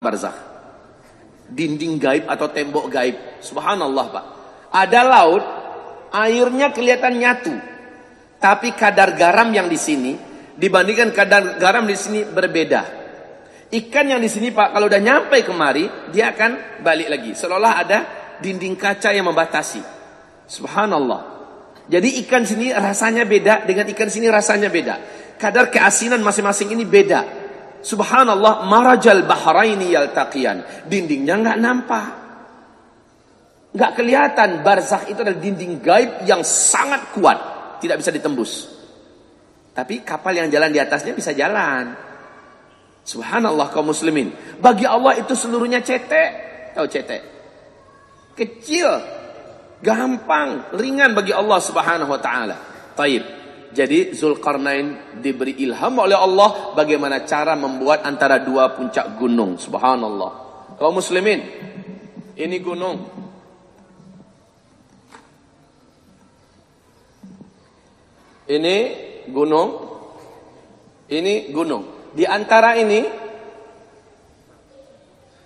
barzakh. Dinding gaib atau tembok gaib. Subhanallah Pak. Ada laut, airnya kelihatan nyatu. Tapi kadar garam yang di sini dibandingkan kadar garam di sini berbeda. Ikan yang di sini Pak, kalau udah nyampe kemari, dia akan balik lagi. Seolah ada dinding kaca yang membatasi. Subhanallah. Jadi ikan sini rasanya beda dengan ikan sini rasanya beda. Kadar keasinan masing-masing ini beda. Subhanallah, marajal bahraini yaltaqiyan. Dindingnya nggak nampak. Nggak kelihatan. Barzakh itu adalah dinding gaib yang sangat kuat. Tidak bisa ditembus. Tapi kapal yang jalan di atasnya bisa jalan. Subhanallah kaum muslimin. Bagi Allah itu seluruhnya cetek. Tahu cetek? Kecil. Gampang. Ringan bagi Allah subhanahu wa ta'ala. Taib. Jadi Zulkarnain diberi ilham oleh Allah bagaimana cara membuat antara dua puncak gunung. Subhanallah. Kaum muslimin, ini gunung. Ini gunung. Ini gunung. Di antara ini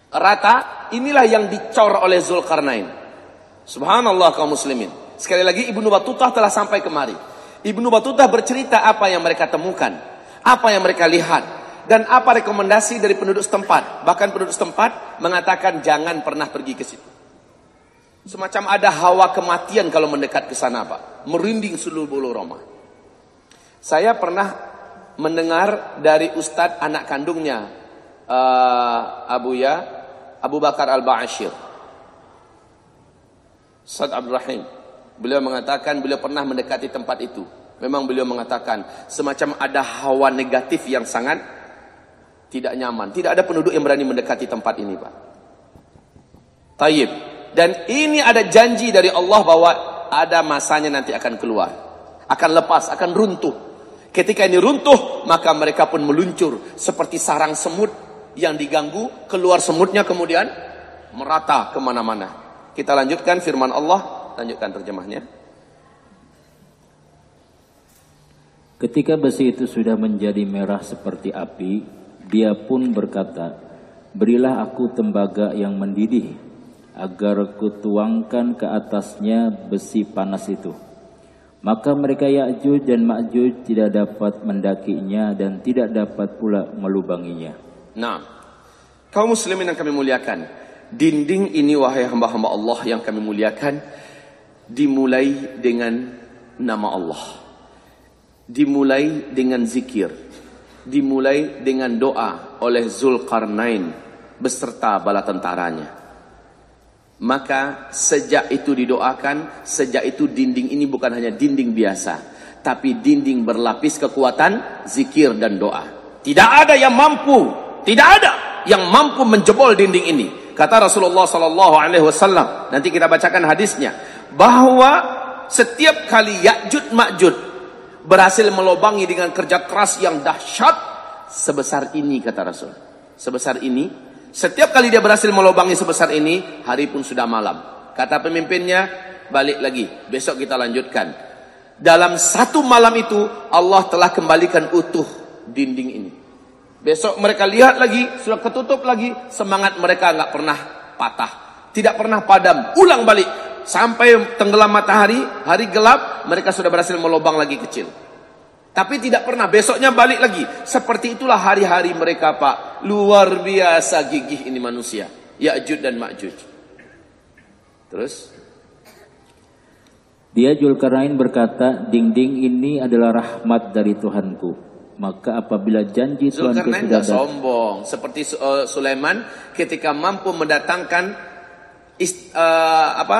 rata, inilah yang dicor oleh Zulkarnain. Subhanallah kaum muslimin. Sekali lagi Ibnu Battutah telah sampai kemari. Ibnu Battuta bercerita apa yang mereka temukan, apa yang mereka lihat, dan apa rekomendasi dari penduduk setempat. Bahkan penduduk setempat mengatakan jangan pernah pergi ke situ. Semacam ada hawa kematian kalau mendekat ke sana, Pak. Merinding seluruh bulu Roma. Saya pernah mendengar dari ustadz anak kandungnya uh, Abu Ya, Abu Bakar Al-Ba'asyir. Ustadz Abdul Rahim. Beliau mengatakan beliau pernah mendekati tempat itu. Memang beliau mengatakan semacam ada hawa negatif yang sangat tidak nyaman. Tidak ada penduduk yang berani mendekati tempat ini, Pak. Taib. Dan ini ada janji dari Allah bahwa ada masanya nanti akan keluar. Akan lepas, akan runtuh. Ketika ini runtuh, maka mereka pun meluncur seperti sarang semut yang diganggu, keluar semutnya kemudian merata ke mana-mana. Kita lanjutkan firman Allah lanjutkan terjemahnya. Ketika besi itu sudah menjadi merah seperti api, dia pun berkata, Berilah aku tembaga yang mendidih, agar kutuangkan ke atasnya besi panas itu. Maka mereka Ya'juj dan Ma'juj tidak dapat mendakinya dan tidak dapat pula melubanginya. Nah, kaum muslimin yang kami muliakan, dinding ini wahai hamba-hamba Allah yang kami muliakan, dimulai dengan nama Allah. Dimulai dengan zikir. Dimulai dengan doa oleh Zulkarnain beserta bala tentaranya. Maka sejak itu didoakan, sejak itu dinding ini bukan hanya dinding biasa, tapi dinding berlapis kekuatan zikir dan doa. Tidak ada yang mampu, tidak ada yang mampu menjebol dinding ini. Kata Rasulullah sallallahu alaihi wasallam. Nanti kita bacakan hadisnya bahwa setiap kali Ya'jud Ma'jud berhasil melobangi dengan kerja keras yang dahsyat sebesar ini kata Rasul. Sebesar ini, setiap kali dia berhasil melobangi sebesar ini, hari pun sudah malam. Kata pemimpinnya, balik lagi, besok kita lanjutkan. Dalam satu malam itu Allah telah kembalikan utuh dinding ini. Besok mereka lihat lagi, sudah ketutup lagi, semangat mereka nggak pernah patah, tidak pernah padam, ulang balik sampai tenggelam matahari, hari gelap, mereka sudah berhasil melobang lagi kecil. Tapi tidak pernah, besoknya balik lagi. Seperti itulah hari-hari mereka Pak. Luar biasa gigih ini manusia. Ya'jud dan Ma'jud. Terus? Dia Julkarnain berkata, dinding ini adalah rahmat dari Tuhanku. Maka apabila janji Tuhan sudah sombong. Seperti uh, Sulaiman ketika mampu mendatangkan ist, uh, apa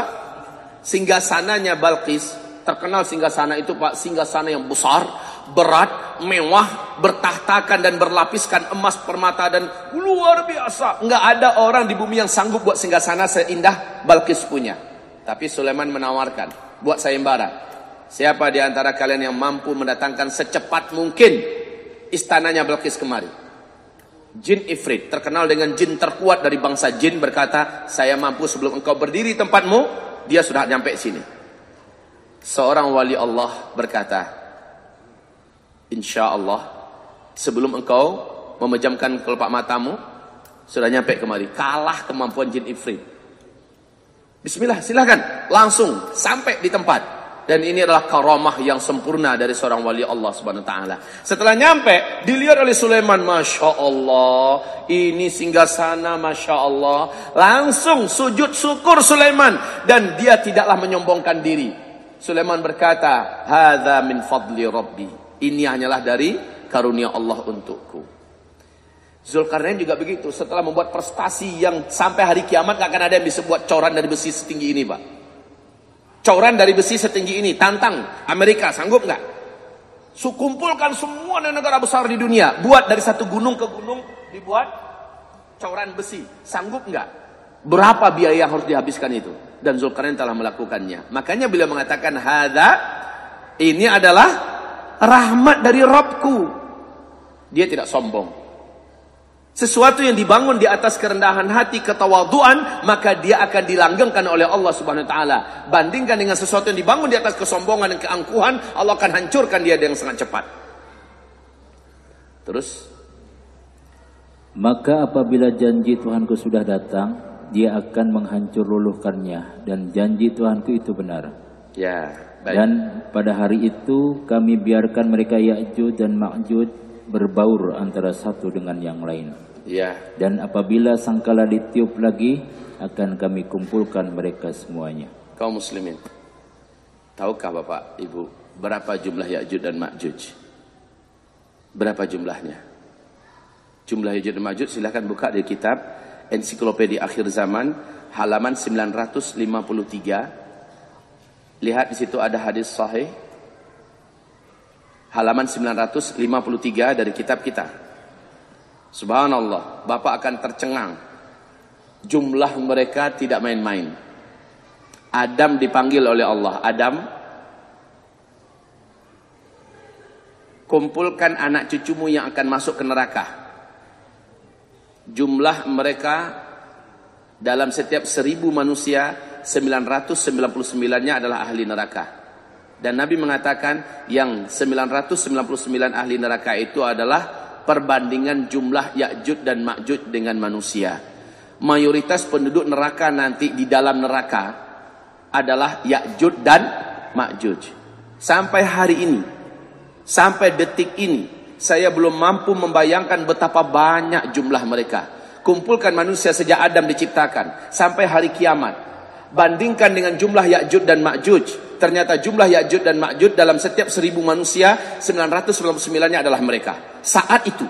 singgasananya Balkis, terkenal singgasana itu Pak, singgasana yang besar, berat, mewah, bertahtakan dan berlapiskan emas permata dan luar biasa. Enggak ada orang di bumi yang sanggup buat singgasana seindah Balkis punya. Tapi Sulaiman menawarkan, buat sayembara. Siapa di antara kalian yang mampu mendatangkan secepat mungkin istananya Balkis kemari? Jin Ifrit, terkenal dengan jin terkuat dari bangsa jin berkata, saya mampu sebelum engkau berdiri tempatmu, dia sudah nyampe sini. Seorang wali Allah berkata, Insya Allah, sebelum engkau memejamkan kelopak matamu, Sudah nyampe kemari. Kalah kemampuan jin ifrit. Bismillah, silahkan. Langsung sampai di tempat. Dan ini adalah karamah yang sempurna dari seorang wali Allah subhanahu wa ta'ala. Setelah nyampe, dilihat oleh Sulaiman. Masya Allah. Ini singgah sana, Masya Allah. Langsung sujud syukur Sulaiman. Dan dia tidaklah menyombongkan diri. Sulaiman berkata, Hada min fadli Rabbi. Ini hanyalah dari karunia Allah untukku. Zulkarnain juga begitu. Setelah membuat prestasi yang sampai hari kiamat gak akan ada yang bisa buat coran dari besi setinggi ini, Pak. Coran dari besi setinggi ini, tantang Amerika, sanggup nggak? Sukumpulkan semua negara besar di dunia, buat dari satu gunung ke gunung, dibuat coran besi, sanggup nggak? Berapa biaya harus dihabiskan itu? Dan Zulkarnain telah melakukannya. Makanya beliau mengatakan, Hada, ini adalah rahmat dari Robku. Dia tidak sombong. Sesuatu yang dibangun di atas kerendahan hati, ketawaduan, maka dia akan dilanggengkan oleh Allah Subhanahu wa taala. Bandingkan dengan sesuatu yang dibangun di atas kesombongan dan keangkuhan, Allah akan hancurkan dia dengan sangat cepat. Terus maka apabila janji Tuhanku sudah datang, dia akan menghancur luluhkannya dan janji Tuhanku itu benar. Ya, baik. Dan pada hari itu kami biarkan mereka Ya'juj dan Ma'juj berbaur antara satu dengan yang lain. Ya. Dan apabila sangkala ditiup lagi, akan kami kumpulkan mereka semuanya. Kaum muslimin, tahukah Bapak, Ibu, berapa jumlah Ya'juj dan Ma'juj? Berapa jumlahnya? Jumlah Ya'juj dan Ma'juj silahkan buka di kitab Ensiklopedia Akhir Zaman halaman 953. Lihat di situ ada hadis sahih halaman 953 dari kitab kita. Subhanallah, Bapak akan tercengang. Jumlah mereka tidak main-main. Adam dipanggil oleh Allah. Adam, kumpulkan anak cucumu yang akan masuk ke neraka. Jumlah mereka dalam setiap seribu manusia, 999-nya adalah ahli neraka. Dan Nabi mengatakan yang 999 ahli neraka itu adalah perbandingan jumlah Ya'jud dan Ma'jud dengan manusia. Mayoritas penduduk neraka nanti di dalam neraka adalah Ya'jud dan Ma'jud. Sampai hari ini, sampai detik ini, saya belum mampu membayangkan betapa banyak jumlah mereka. Kumpulkan manusia sejak Adam diciptakan sampai hari kiamat. Bandingkan dengan jumlah Ya'jud dan Ma'jud ternyata jumlah Ya'jud dan Ma'jud dalam setiap seribu manusia 999-nya adalah mereka. Saat itu.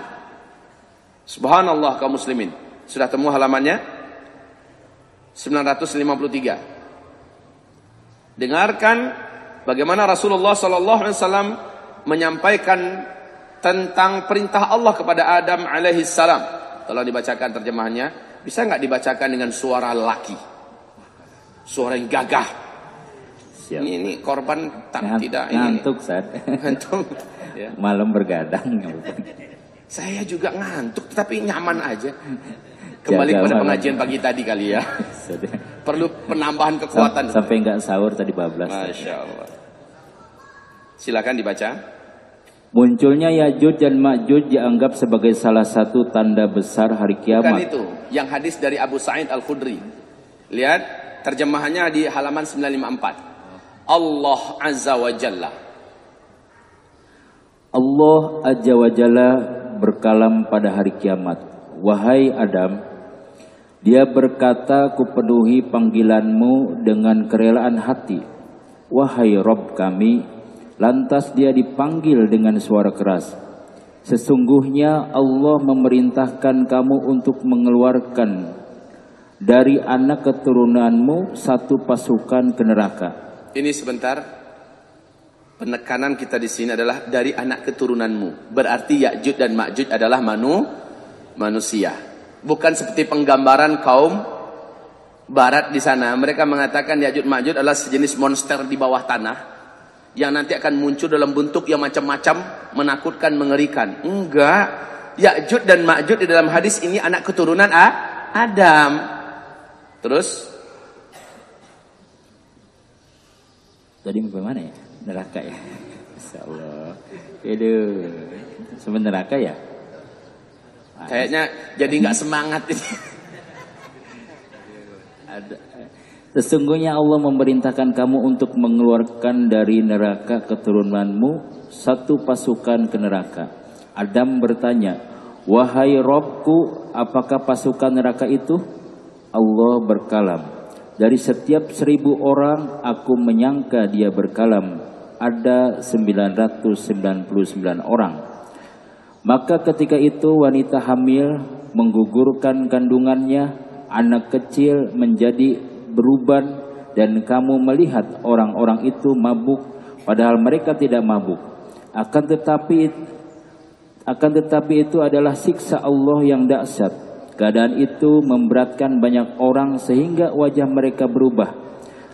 Subhanallah kaum muslimin. Sudah temu halamannya? 953. Dengarkan bagaimana Rasulullah sallallahu alaihi wasallam menyampaikan tentang perintah Allah kepada Adam alaihi salam. Kalau dibacakan terjemahannya, bisa nggak dibacakan dengan suara laki? Suara yang gagah, Siap. Ini, ini korban tak Ngan, tidak ngantuk ini. saat ngantuk ya. malam bergadang saya juga ngantuk tapi nyaman aja kembali Jaga pada pengajian pagi tadi kali ya perlu penambahan kekuatan sampai nggak sahur tadi bablas masya Allah silakan dibaca Munculnya Ya'juj dan Ma'juj dianggap sebagai salah satu tanda besar hari kiamat. Bukan itu, yang hadis dari Abu Sa'id Al-Khudri. Lihat terjemahannya di halaman 954. Allah Azza wa Jalla. Allah Azza wa Jalla berkalam pada hari kiamat. Wahai Adam, dia berkata kupenuhi panggilanmu dengan kerelaan hati. Wahai Rob kami, lantas dia dipanggil dengan suara keras. Sesungguhnya Allah memerintahkan kamu untuk mengeluarkan dari anak keturunanmu satu pasukan ke neraka ini sebentar. Penekanan kita di sini adalah dari anak keturunanmu. Berarti Ya'jud dan Ma'jud adalah manu, manusia. Bukan seperti penggambaran kaum barat di sana. Mereka mengatakan Ya'jud Ma'jud adalah sejenis monster di bawah tanah yang nanti akan muncul dalam bentuk yang macam-macam, menakutkan, mengerikan. Enggak. Ya'jud dan Ma'jud di dalam hadis ini anak keturunan Adam. Terus Tadi bagaimana ya? Neraka ya. Insya Insyaallah. Aduh. Sebenarnya neraka ya? Kayaknya jadi nggak semangat ini. Ada. Sesungguhnya Allah memerintahkan kamu untuk mengeluarkan dari neraka keturunanmu satu pasukan ke neraka. Adam bertanya, Wahai Robku, apakah pasukan neraka itu? Allah berkalam, dari setiap seribu orang aku menyangka dia berkalam, ada 999 orang. Maka ketika itu wanita hamil menggugurkan kandungannya, anak kecil menjadi beruban dan kamu melihat orang-orang itu mabuk padahal mereka tidak mabuk akan tetapi akan tetapi itu adalah siksa Allah yang dahsyat keadaan itu memberatkan banyak orang sehingga wajah mereka berubah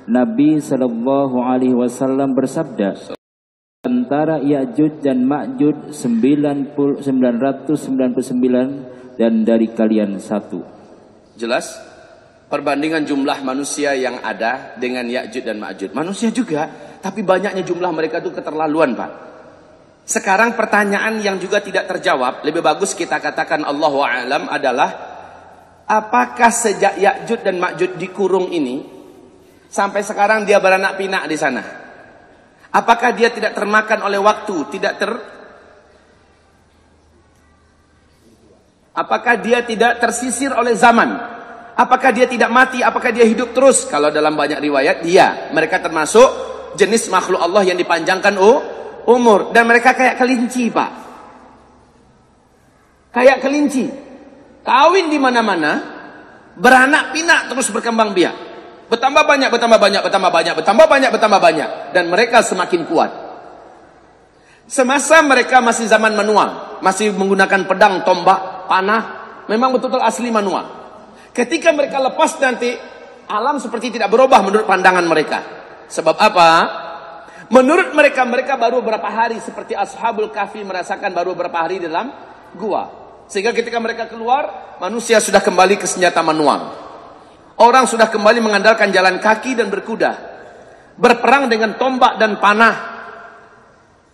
Nabi Shallallahu alaihi wasallam bersabda antara Ya'juj dan Ma'juj 999 dan dari kalian satu jelas perbandingan jumlah manusia yang ada dengan Ya'jud dan Ma'jud. Manusia juga, tapi banyaknya jumlah mereka itu keterlaluan, Pak. Sekarang pertanyaan yang juga tidak terjawab, lebih bagus kita katakan Allah alam adalah apakah sejak Ya'jud dan Ma'jud dikurung ini sampai sekarang dia beranak pinak di sana? Apakah dia tidak termakan oleh waktu, tidak ter Apakah dia tidak tersisir oleh zaman? Apakah dia tidak mati? Apakah dia hidup terus? Kalau dalam banyak riwayat, dia. Mereka termasuk jenis makhluk Allah yang dipanjangkan umur. Dan mereka kayak kelinci, Pak. Kayak kelinci. Kawin di mana-mana, beranak pinak terus berkembang biak. Bertambah banyak, bertambah banyak, bertambah banyak, bertambah banyak, bertambah banyak. Dan mereka semakin kuat. Semasa mereka masih zaman manual, masih menggunakan pedang, tombak, panah, memang betul-betul asli manual. Ketika mereka lepas nanti, alam seperti tidak berubah menurut pandangan mereka. Sebab apa? Menurut mereka, mereka baru berapa hari seperti Ashabul Kahfi merasakan baru berapa hari dalam gua. Sehingga ketika mereka keluar, manusia sudah kembali ke senjata manual. Orang sudah kembali mengandalkan jalan kaki dan berkuda. Berperang dengan tombak dan panah.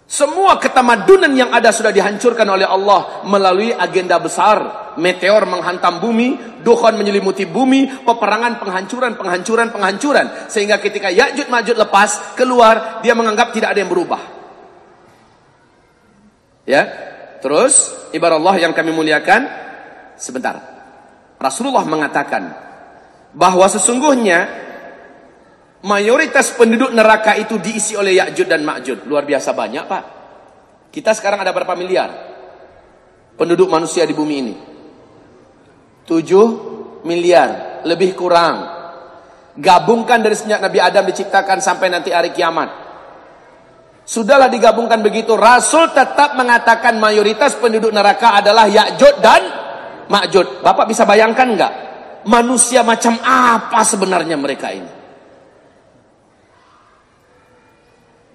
Semua ketamadunan yang ada sudah dihancurkan oleh Allah melalui agenda besar. Meteor menghantam bumi, dukhon menyelimuti bumi, peperangan, penghancuran, penghancuran, penghancuran. Sehingga ketika Ya'jud Ma'jud lepas, keluar, dia menganggap tidak ada yang berubah. Ya, terus ibarat Allah yang kami muliakan, sebentar. Rasulullah mengatakan bahwa sesungguhnya mayoritas penduduk neraka itu diisi oleh Ya'jud dan Ma'jud. Luar biasa banyak, Pak. Kita sekarang ada berapa miliar penduduk manusia di bumi ini? 7 miliar, lebih kurang. Gabungkan dari sejak Nabi Adam diciptakan sampai nanti hari kiamat. Sudahlah digabungkan begitu. Rasul tetap mengatakan mayoritas penduduk neraka adalah Ya'jud dan Ma'jud. Bapak bisa bayangkan enggak? Manusia macam apa sebenarnya mereka ini?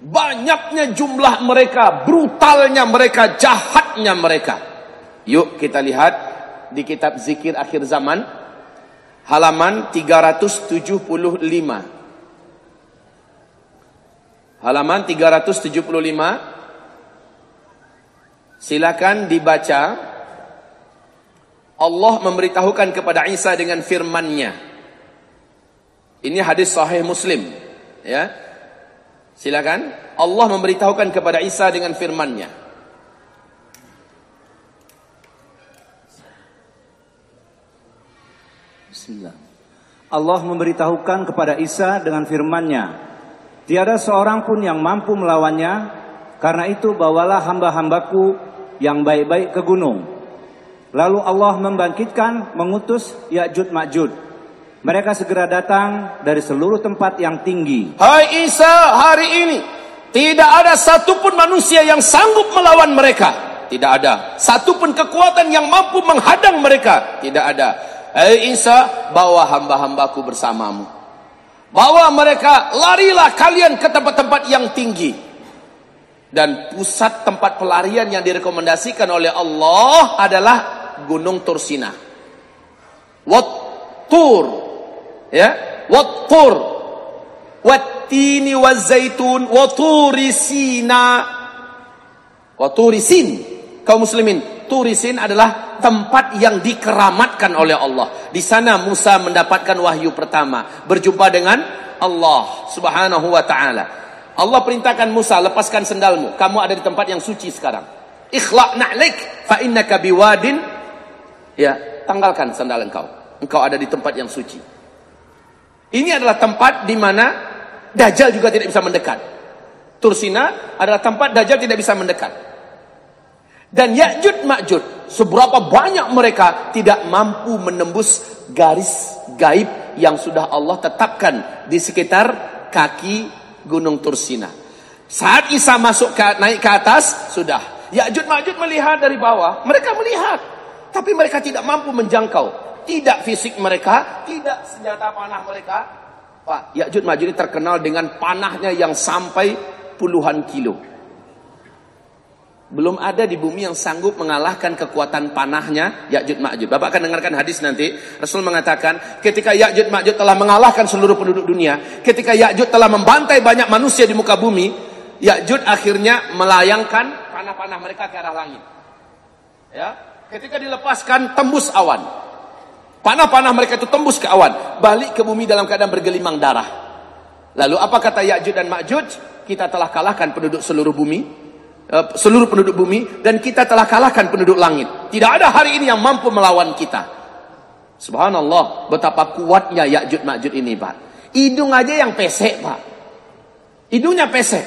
Banyaknya jumlah mereka, brutalnya mereka, jahatnya mereka. Yuk kita lihat di kitab zikir akhir zaman halaman 375. Halaman 375. Silakan dibaca. Allah memberitahukan kepada Isa dengan firman-Nya. Ini hadis sahih Muslim, ya. Silakan. Allah memberitahukan kepada Isa dengan firman-Nya. Allah memberitahukan kepada Isa dengan firman-Nya, Tiada seorang pun yang mampu melawannya, karena itu bawalah hamba-hambaku yang baik-baik ke gunung. Lalu Allah membangkitkan, mengutus Ya'jud Ma'jud mereka segera datang dari seluruh tempat yang tinggi. Hai Isa, hari ini tidak ada satupun manusia yang sanggup melawan mereka. Tidak ada. Satupun kekuatan yang mampu menghadang mereka. Tidak ada. Hai Isa, bawa hamba-hambaku bersamamu. Bawa mereka, larilah kalian ke tempat-tempat yang tinggi. Dan pusat tempat pelarian yang direkomendasikan oleh Allah adalah Gunung Tursina. Wat Tur ya wattur wattini wazaitun waturi sina waturi sin kaum muslimin Turisin adalah tempat yang dikeramatkan oleh Allah. Di sana Musa mendapatkan wahyu pertama, berjumpa dengan Allah Subhanahu wa taala. Allah perintahkan Musa, lepaskan sendalmu. Kamu ada di tempat yang suci sekarang. Ikhlaq na'lik fa innaka biwadin. Ya, tanggalkan sandal engkau. Engkau ada di tempat yang suci. Ini adalah tempat di mana Dajjal juga tidak bisa mendekat. Tursina adalah tempat Dajjal tidak bisa mendekat. Dan Ya'jud Ma'jud, seberapa banyak mereka tidak mampu menembus garis gaib yang sudah Allah tetapkan di sekitar kaki Gunung Tursina. Saat Isa masuk ke, naik ke atas, sudah. Ya'jud Ma'jud melihat dari bawah, mereka melihat. Tapi mereka tidak mampu menjangkau. Tidak fisik mereka, tidak senjata panah mereka. Pak, Ya'jud Ma'jud ini terkenal dengan panahnya yang sampai puluhan kilo. Belum ada di bumi yang sanggup mengalahkan kekuatan panahnya Ya'jud Ma'jud. Bapak akan dengarkan hadis nanti. Rasul mengatakan, ketika Ya'jud Ma'jud telah mengalahkan seluruh penduduk dunia, ketika Ya'jud telah membantai banyak manusia di muka bumi, Ya'jud akhirnya melayangkan panah-panah mereka ke arah langit. Ya, ketika dilepaskan tembus awan. Panah-panah mereka itu tembus ke awan, balik ke bumi dalam keadaan bergelimang darah. Lalu apa kata Ya'jud dan Ma'jud? Kita telah kalahkan penduduk seluruh bumi, seluruh penduduk bumi dan kita telah kalahkan penduduk langit. Tidak ada hari ini yang mampu melawan kita. Subhanallah, betapa kuatnya Ya'jud Ma'jud ini, Pak. Hidung aja yang pesek, Pak. Hidungnya pesek.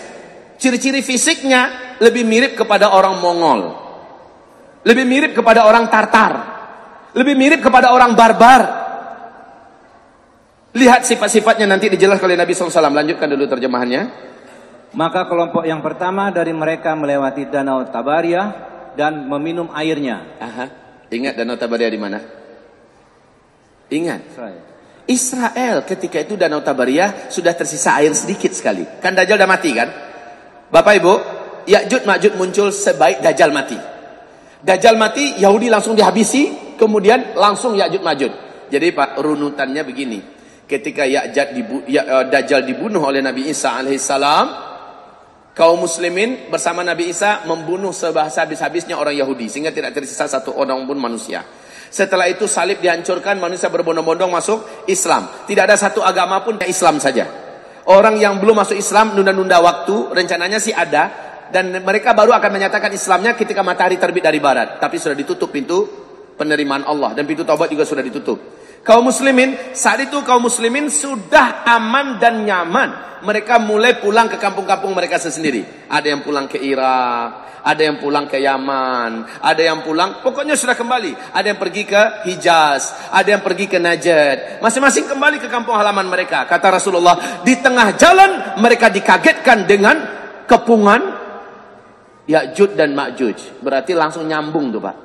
Ciri-ciri fisiknya lebih mirip kepada orang Mongol. Lebih mirip kepada orang Tartar. Lebih mirip kepada orang barbar. Lihat sifat-sifatnya nanti dijelaskan oleh Nabi SAW. Lanjutkan dulu terjemahannya. Maka kelompok yang pertama dari mereka melewati danau Tabaria dan meminum airnya. Aha. Ingat danau Tabaria di mana? Ingat. Israel. Israel ketika itu danau Tabaria sudah tersisa air sedikit sekali. Kan Dajjal udah mati kan? Bapak Ibu, Ya'jud Ma'jud muncul sebaik Dajjal mati. Dajjal mati, Yahudi langsung dihabisi, kemudian langsung Ya'jud Ma'jud. Jadi Pak, runutannya begini. Ketika Ya'jud dibu ya, uh, Dajjal dibunuh oleh Nabi Isa alaihissalam, kaum muslimin bersama Nabi Isa membunuh sebahasa habis-habisnya orang Yahudi sehingga tidak tersisa satu orang pun manusia. Setelah itu salib dihancurkan, manusia berbondong-bondong masuk Islam. Tidak ada satu agama pun yang Islam saja. Orang yang belum masuk Islam nunda-nunda waktu, rencananya sih ada dan mereka baru akan menyatakan Islamnya ketika matahari terbit dari barat, tapi sudah ditutup pintu penerimaan Allah dan pintu taubat juga sudah ditutup. Kaum muslimin, saat itu kaum muslimin sudah aman dan nyaman. Mereka mulai pulang ke kampung-kampung mereka sendiri. Ada yang pulang ke Irak, ada yang pulang ke Yaman, ada yang pulang, pokoknya sudah kembali. Ada yang pergi ke Hijaz, ada yang pergi ke Najd. Masing-masing kembali ke kampung halaman mereka. Kata Rasulullah, di tengah jalan mereka dikagetkan dengan kepungan Ya'juj dan Ma'juj. Berarti langsung nyambung tuh Pak.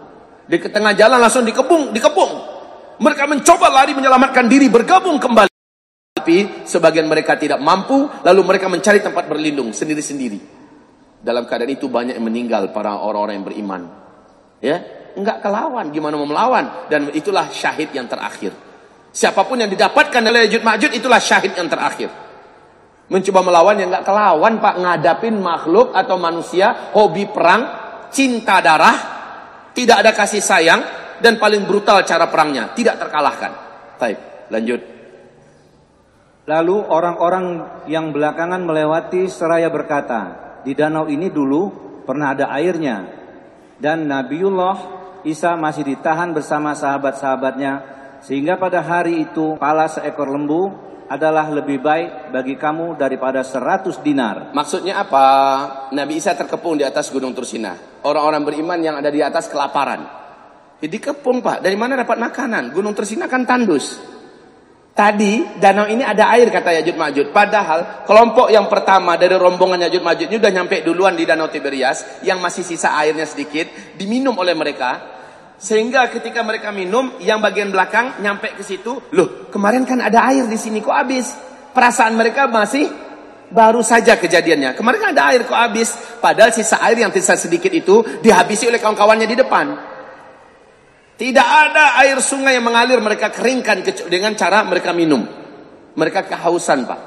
Di tengah jalan langsung dikepung, dikepung. Mereka mencoba lari menyelamatkan diri, bergabung kembali. Tapi sebagian mereka tidak mampu, lalu mereka mencari tempat berlindung sendiri-sendiri. Dalam keadaan itu banyak yang meninggal para orang-orang yang beriman. Ya, enggak kelawan, gimana mau melawan? Dan itulah syahid yang terakhir. Siapa pun yang didapatkan oleh Yajud Ma'jud itulah syahid yang terakhir. Mencoba melawan yang enggak kelawan, Pak, ngadapin makhluk atau manusia, hobi perang, cinta darah, tidak ada kasih sayang, dan paling brutal cara perangnya, tidak terkalahkan. Baik, lanjut. Lalu orang-orang yang belakangan melewati seraya berkata, di danau ini dulu pernah ada airnya. Dan Nabiullah Isa masih ditahan bersama sahabat-sahabatnya. Sehingga pada hari itu pala seekor lembu adalah lebih baik bagi kamu daripada seratus dinar. Maksudnya apa? Nabi Isa terkepung di atas gunung Tursina. Orang-orang beriman yang ada di atas kelaparan. Jadi kepung pak, dari mana dapat makanan? Gunung Tersina kan tandus. Tadi danau ini ada air kata Yajud Majud. Padahal kelompok yang pertama dari rombongan Yajud Majud ini udah nyampe duluan di Danau Tiberias yang masih sisa airnya sedikit diminum oleh mereka. Sehingga ketika mereka minum, yang bagian belakang nyampe ke situ, loh kemarin kan ada air di sini kok habis? Perasaan mereka masih baru saja kejadiannya. Kemarin kan ada air kok habis? Padahal sisa air yang tersisa sedikit itu dihabisi oleh kawan-kawannya di depan. Tidak ada air sungai yang mengalir mereka keringkan dengan cara mereka minum. Mereka kehausan pak.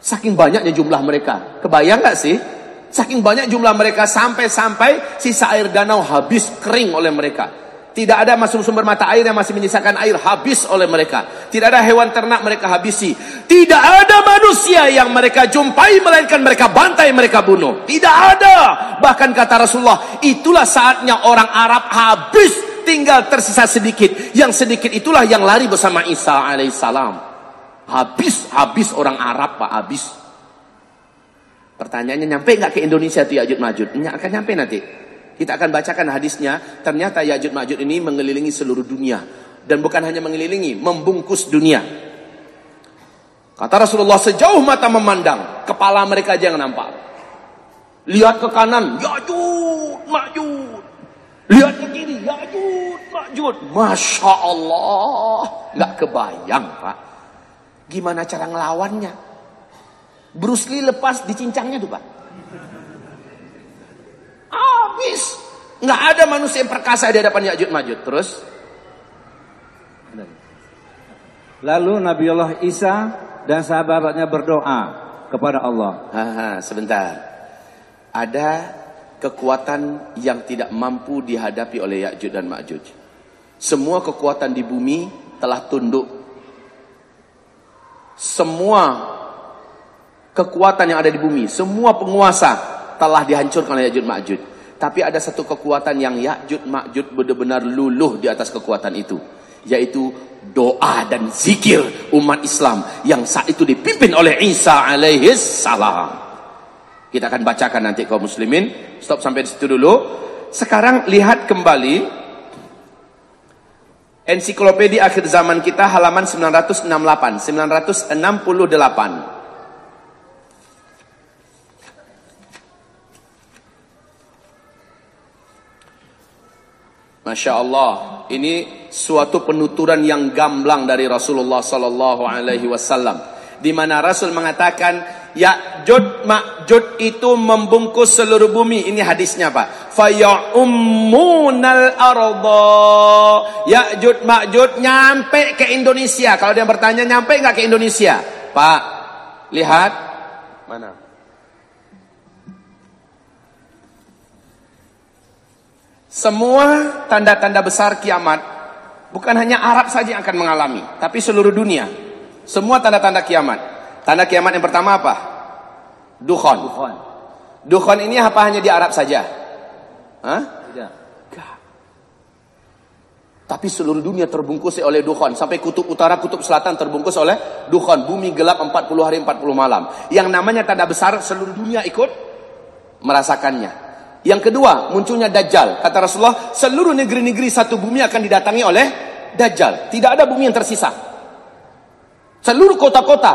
Saking banyaknya jumlah mereka. Kebayang gak sih? Saking banyak jumlah mereka sampai-sampai sisa air danau habis kering oleh mereka. Tidak ada masuk sumber mata air yang masih menyisakan air habis oleh mereka. Tidak ada hewan ternak mereka habisi. Tidak ada manusia yang mereka jumpai melainkan mereka bantai mereka bunuh. Tidak ada. Bahkan kata Rasulullah, itulah saatnya orang Arab habis tinggal tersisa sedikit. Yang sedikit itulah yang lari bersama Isa alaihissalam. Habis, habis orang Arab pak habis. Pertanyaannya nyampe nggak ke Indonesia tuh Yajud Majud? Akan nyampe nanti. Kita akan bacakan hadisnya. Ternyata Yajud Majud ini mengelilingi seluruh dunia. Dan bukan hanya mengelilingi, membungkus dunia. Kata Rasulullah sejauh mata memandang, kepala mereka aja yang nampak. Lihat ke kanan, Yajud Majud. Lihat ke kiri, Yajud Majud. Masya Allah. Gak kebayang Pak. Gimana cara ngelawannya? Bruce Lee lepas dicincangnya tuh Pak habis. Nggak ada manusia yang perkasa di hadapan Ya'jud Majud. Terus? Lalu Nabi Allah Isa dan sahabatnya berdoa kepada Allah. Haha, sebentar. Ada kekuatan yang tidak mampu dihadapi oleh Ya'jud dan Ma'jud. Semua kekuatan di bumi telah tunduk. Semua kekuatan yang ada di bumi, semua penguasa telah dihancurkan oleh Ya'jud Ma'jud. Tapi ada satu kekuatan yang Ya'jud Ma'jud benar-benar luluh di atas kekuatan itu. Yaitu doa dan zikir umat Islam yang saat itu dipimpin oleh Isa alaihis salam. Kita akan bacakan nanti kaum muslimin. Stop sampai di situ dulu. Sekarang lihat kembali ensiklopedia akhir zaman kita halaman 968, 968. Masya Allah, ini suatu penuturan yang gamblang dari Rasulullah Sallallahu Alaihi Wasallam, di mana Rasul mengatakan, Ya'jud Ma'jud itu membungkus seluruh bumi. Ini hadisnya Pak. Faya'ummunal arda. Ya'jud Ma'jud nyampe ke Indonesia. Kalau dia bertanya nyampe nggak ke Indonesia? Pak, lihat mana? Semua tanda-tanda besar kiamat bukan hanya Arab saja yang akan mengalami, tapi seluruh dunia. Semua tanda-tanda kiamat. Tanda kiamat yang pertama apa? Dukhon. Dukhon. Dukhon ini apa hanya di Arab saja? Hah? Tidak. Tapi seluruh dunia terbungkus oleh dukhon. Sampai kutub utara, kutub selatan terbungkus oleh dukhon. Bumi gelap 40 hari 40 malam. Yang namanya tanda besar seluruh dunia ikut merasakannya. Yang kedua, munculnya Dajjal. Kata Rasulullah, seluruh negeri-negeri satu bumi akan didatangi oleh Dajjal. Tidak ada bumi yang tersisa. Seluruh kota-kota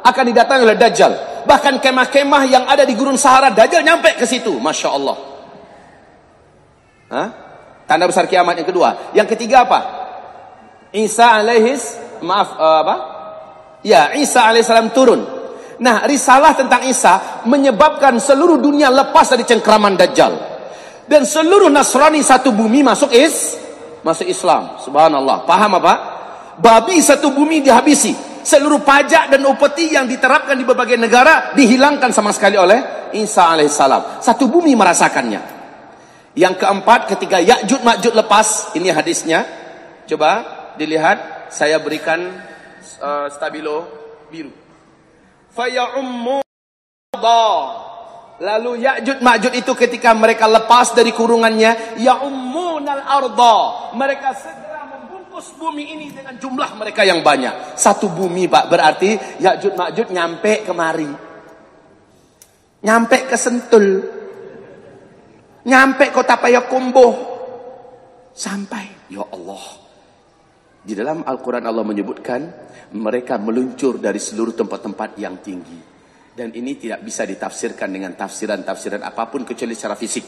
akan didatangi oleh Dajjal. Bahkan kemah-kemah yang ada di gurun Sahara, Dajjal nyampe ke situ. Masya Allah. Hah? Tanda besar kiamat yang kedua. Yang ketiga apa? Isa alaihis, maaf, uh, apa? Ya, Isa alaihissalam turun Nah, risalah tentang Isa menyebabkan seluruh dunia lepas dari cengkraman Dajjal. Dan seluruh Nasrani satu bumi masuk is masuk Islam. Subhanallah. Paham apa? Babi satu bumi dihabisi. Seluruh pajak dan upeti yang diterapkan di berbagai negara dihilangkan sama sekali oleh Isa alaihissalam. Satu bumi merasakannya. Yang keempat ketika Ya'jud Ma'jud lepas, ini hadisnya. Coba dilihat, saya berikan uh, stabilo biru faya'ummu Lalu Ya'jud Ma'jud itu ketika mereka lepas dari kurungannya, ya'ummunal arda. Mereka segera membungkus bumi ini dengan jumlah mereka yang banyak. Satu bumi, Pak. Berarti Ya'jud Ma'jud nyampe kemari. Nyampe ke Sentul. Nyampe kota Payakumbuh. Sampai. Ya Allah. Di dalam Al-Quran Allah menyebutkan mereka meluncur dari seluruh tempat-tempat yang tinggi. Dan ini tidak bisa ditafsirkan dengan tafsiran-tafsiran apa pun kecuali secara fisik.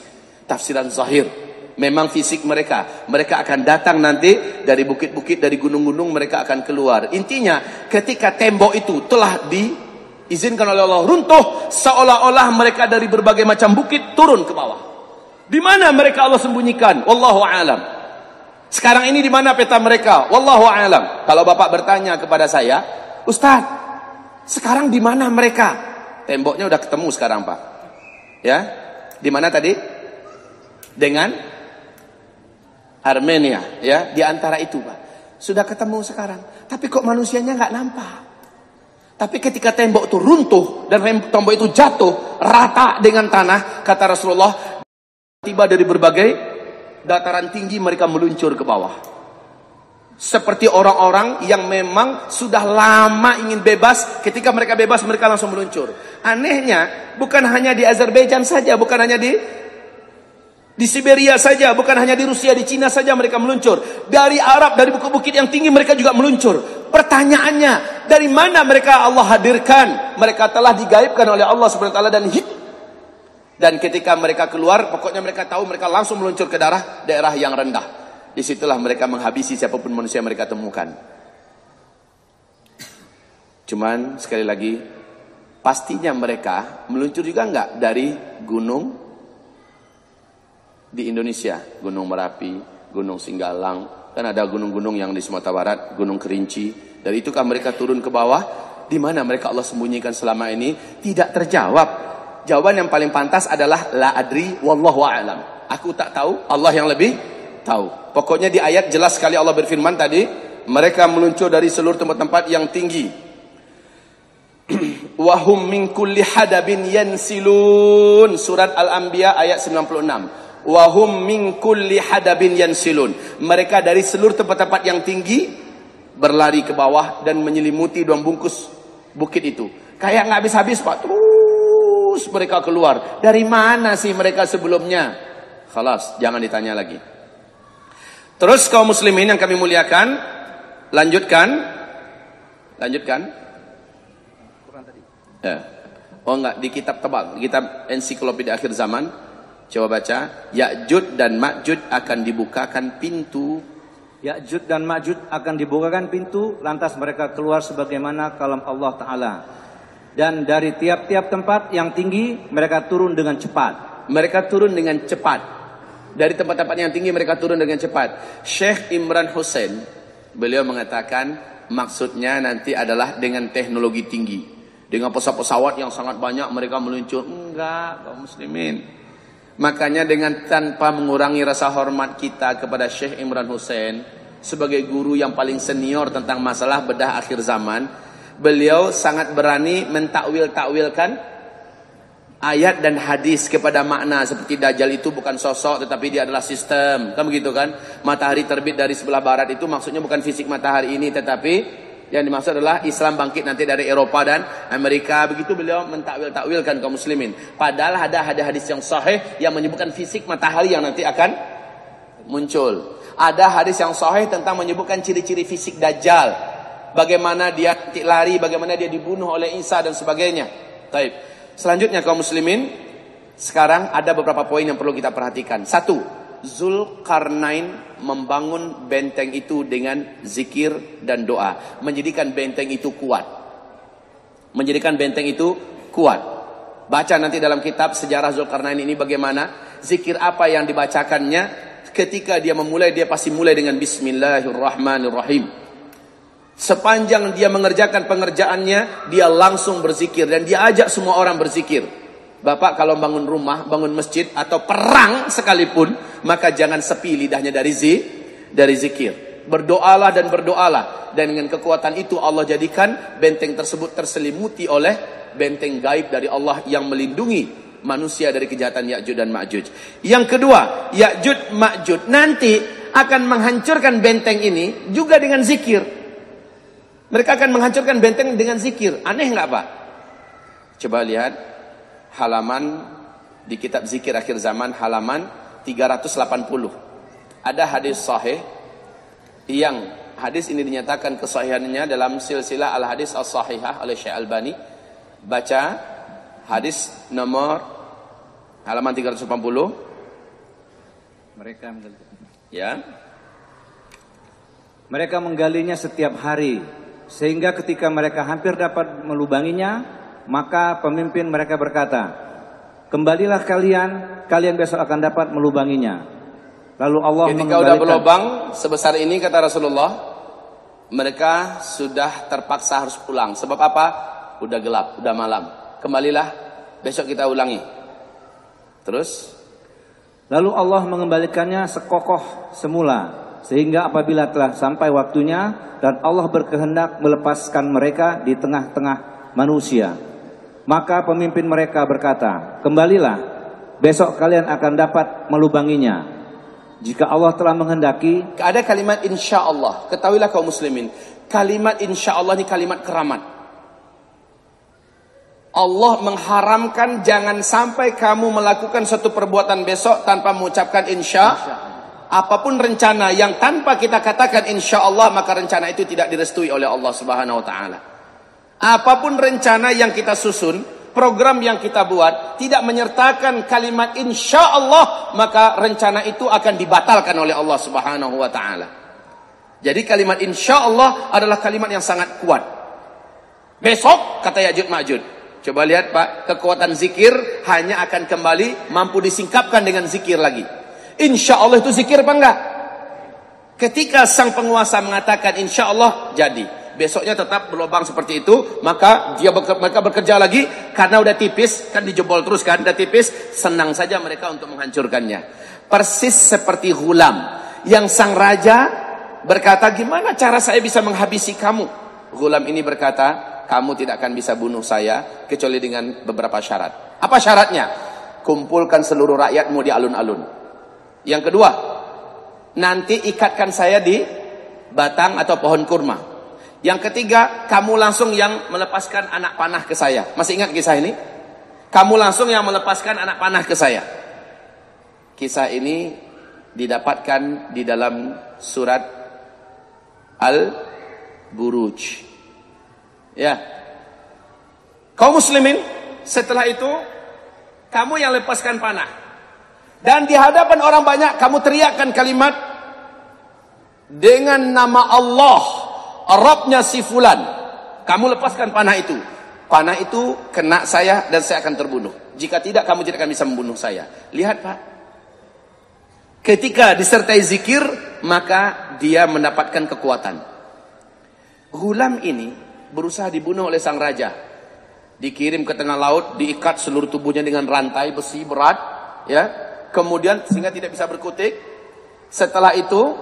Tafsiran zahir. Memang fisik mereka. Mereka akan datang nanti dari bukit-bukit, dari gunung-gunung mereka akan keluar. Intinya ketika tembok itu telah diizinkan oleh Allah runtuh. Seolah-olah mereka dari berbagai macam bukit turun ke bawah. Di mana mereka Allah sembunyikan? Wallahu a'lam. Sekarang ini di mana peta mereka? Wallahu a'lam. Kalau Bapak bertanya kepada saya, Ustaz, sekarang di mana mereka? Temboknya udah ketemu sekarang, Pak. Ya. Di mana tadi? Dengan Armenia, ya, di antara itu, Pak. Sudah ketemu sekarang. Tapi kok manusianya nggak nampak? Tapi ketika tembok itu runtuh dan tembok itu jatuh rata dengan tanah, kata Rasulullah, tiba dari berbagai dataran tinggi mereka meluncur ke bawah. Seperti orang-orang yang memang sudah lama ingin bebas, ketika mereka bebas mereka langsung meluncur. Anehnya, bukan hanya di Azerbaijan saja, bukan hanya di di Siberia saja, bukan hanya di Rusia, di Cina saja mereka meluncur. Dari Arab, dari bukit-bukit yang tinggi mereka juga meluncur. Pertanyaannya, dari mana mereka Allah hadirkan? Mereka telah digaibkan oleh Allah SWT dan hit. Dan ketika mereka keluar, pokoknya mereka tahu mereka langsung meluncur ke daerah daerah yang rendah. Di situlah mereka menghabisi siapa pun manusia yang mereka temukan. Cuman sekali lagi, pastinya mereka meluncur juga enggak dari gunung di Indonesia. Gunung Merapi, Gunung Singgalang, kan ada gunung-gunung yang di Sumatera Barat, Gunung Kerinci. Dari itukah mereka turun ke bawah? Di mana mereka Allah sembunyikan selama ini? Tidak terjawab. Jawaban yang paling pantas adalah la adri wallahu a'lam. Aku tak tahu, Allah yang lebih tahu. Pokoknya di ayat jelas sekali Allah berfirman tadi, mereka meluncur dari seluruh tempat-tempat yang tinggi. Wahum min kulli hadabin yansilun. Surat Al-Anbiya ayat 96. Wahum min kulli hadabin yansilun. Mereka dari seluruh tempat-tempat yang tinggi berlari ke bawah dan menyelimuti dua bungkus bukit itu. Kayak nggak habis-habis Pak. Terus mereka keluar. Dari mana sih mereka sebelumnya? Khalas, jangan ditanya lagi. Terus kaum muslimin yang kami muliakan, lanjutkan. Lanjutkan. Ya. Oh enggak, di kitab tebal, di kitab ensiklopedia akhir zaman. Coba baca, Ya'jud dan Ma'jud akan dibukakan pintu Ya'jud dan Ma'jud akan dibukakan pintu, lantas mereka keluar sebagaimana kalam Allah Ta'ala. Dan dari tiap-tiap tempat yang tinggi, mereka turun dengan cepat. Mereka turun dengan cepat. Dari tempat-tempat yang tinggi mereka turun dengan cepat. Syekh Imran Hussein, beliau mengatakan maksudnya nanti adalah dengan teknologi tinggi. Dengan pesawat-pesawat yang sangat banyak mereka meluncur. Enggak, kaum muslimin. Makanya dengan tanpa mengurangi rasa hormat kita kepada Syekh Imran Hussein sebagai guru yang paling senior tentang masalah bedah akhir zaman, beliau sangat berani mentakwil-takwilkan ayat dan hadis kepada makna. Seperti dajjal itu bukan sosok tetapi dia adalah sistem. Kan begitu kan? Matahari terbit dari sebelah barat itu maksudnya bukan fisik matahari ini tetapi yang dimaksud adalah Islam bangkit nanti dari Eropa dan Amerika. Begitu beliau mentakwil-takwilkan kaum muslimin. Padahal ada hadis-hadis yang sahih yang menyebutkan fisik matahari yang nanti akan muncul. Ada hadis yang sahih tentang menyebutkan ciri-ciri fisik dajjal bagaimana dia nanti lari bagaimana dia dibunuh oleh Isa dan sebagainya Taib. Selanjutnya kaum muslimin, sekarang ada beberapa poin yang perlu kita perhatikan. Satu, Zulkarnain membangun benteng itu dengan zikir dan doa, menjadikan benteng itu kuat. Menjadikan benteng itu kuat. Baca nanti dalam kitab sejarah Zulkarnain ini bagaimana zikir apa yang dibacakannya ketika dia memulai dia pasti mulai dengan bismillahirrahmanirrahim. Sepanjang dia mengerjakan pengerjaannya, dia langsung berzikir dan dia ajak semua orang berzikir. Bapak kalau bangun rumah, bangun masjid atau perang sekalipun, maka jangan sepi lidahnya dari zi, dari zikir. Berdoalah dan berdoalah dan dengan kekuatan itu Allah jadikan benteng tersebut terselimuti oleh benteng gaib dari Allah yang melindungi manusia dari kejahatan Ya'juj dan Ma'juj. Yang kedua, Ya'juj Ma'juj nanti akan menghancurkan benteng ini juga dengan zikir. Mereka akan menghancurkan benteng dengan zikir. Aneh nggak Pak? Coba lihat halaman di kitab zikir akhir zaman halaman 380. Ada hadis sahih yang hadis ini dinyatakan kesahihannya dalam silsilah al-hadis as-sahihah oleh Syekh Albani. Baca hadis nomor halaman 380. Mereka ya. Mereka menggalinya setiap hari sehingga ketika mereka hampir dapat melubanginya, maka pemimpin mereka berkata, "Kembalilah kalian, kalian besok akan dapat melubanginya." Lalu Allah Ketika sudah berlubang sebesar ini kata Rasulullah, mereka sudah terpaksa harus pulang. Sebab apa? Udah gelap, udah malam. Kembalilah, besok kita ulangi. Terus Lalu Allah mengembalikannya sekokoh semula sehingga apabila telah sampai waktunya dan Allah berkehendak melepaskan mereka di tengah-tengah manusia. Maka pemimpin mereka berkata kembalilah besok kalian akan dapat melubanginya. Jika Allah telah menghendaki ada kalimat insya Allah ketahuilah kaum muslimin kalimat insya Allah ini kalimat keramat. Allah mengharamkan jangan sampai kamu melakukan satu perbuatan besok tanpa mengucapkan insya. Apa pun rencana yang tanpa kita katakan insya Allah maka rencana itu tidak direstui oleh Allah Subhanahu Wa Taala. Apa pun rencana yang kita susun, program yang kita buat tidak menyertakan kalimat insya Allah maka rencana itu akan dibatalkan oleh Allah Subhanahu Wa Taala. Jadi kalimat insya Allah adalah kalimat yang sangat kuat. Besok kata Yajud Majud, Coba lihat Pak, kekuatan zikir hanya akan kembali mampu disingkapkan dengan zikir lagi. Insya Allah itu zikir apa enggak? Ketika sang penguasa mengatakan insya Allah jadi. Besoknya tetap berlubang seperti itu, maka dia beker, mereka bekerja lagi karena udah tipis, kan dijebol terus kan, udah tipis, senang saja mereka untuk menghancurkannya. Persis seperti hulam yang sang raja berkata, gimana cara saya bisa menghabisi kamu? Hulam ini berkata, kamu tidak akan bisa bunuh saya kecuali dengan beberapa syarat. Apa syaratnya? Kumpulkan seluruh rakyatmu di alun-alun. Yang kedua, nanti ikatkan saya di batang atau pohon kurma. Yang ketiga, kamu langsung yang melepaskan anak panah ke saya. Masih ingat kisah ini? Kamu langsung yang melepaskan anak panah ke saya. Kisah ini didapatkan di dalam surat Al-Buruj. Ya. Kaum muslimin, setelah itu kamu yang lepaskan panah. Dan di hadapan orang banyak kamu teriakkan kalimat dengan nama Allah, Rabbnya si fulan. Kamu lepaskan panah itu. Panah itu kena saya dan saya akan terbunuh. Jika tidak kamu tidak akan bisa membunuh saya. Lihat Pak. Ketika disertai zikir, maka dia mendapatkan kekuatan. Gulam ini berusaha dibunuh oleh sang raja. Dikirim ke tengah laut, diikat seluruh tubuhnya dengan rantai besi berat, ya. Kemudian sehingga tidak bisa berkutik. Setelah itu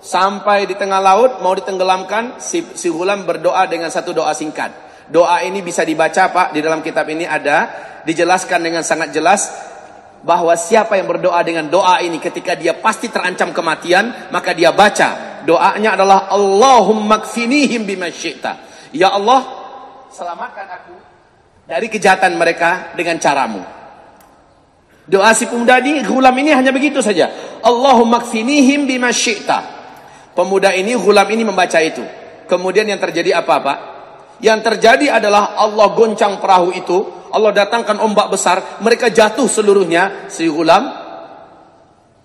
sampai di tengah laut mau ditenggelamkan, si, si Hulam berdoa dengan satu doa singkat. Doa ini bisa dibaca Pak di dalam kitab ini ada dijelaskan dengan sangat jelas bahwa siapa yang berdoa dengan doa ini ketika dia pasti terancam kematian maka dia baca doanya adalah Allahumma kfinihim bima syi'ta Ya Allah, selamatkan aku dari kejahatan mereka dengan caramu. Doa si pemuda ini, gulam ini hanya begitu saja. Allahumma kfinihim bima syi'ta. Pemuda ini, gulam ini membaca itu. Kemudian yang terjadi apa Pak? Yang terjadi adalah Allah goncang perahu itu. Allah datangkan ombak besar. Mereka jatuh seluruhnya. Si gulam,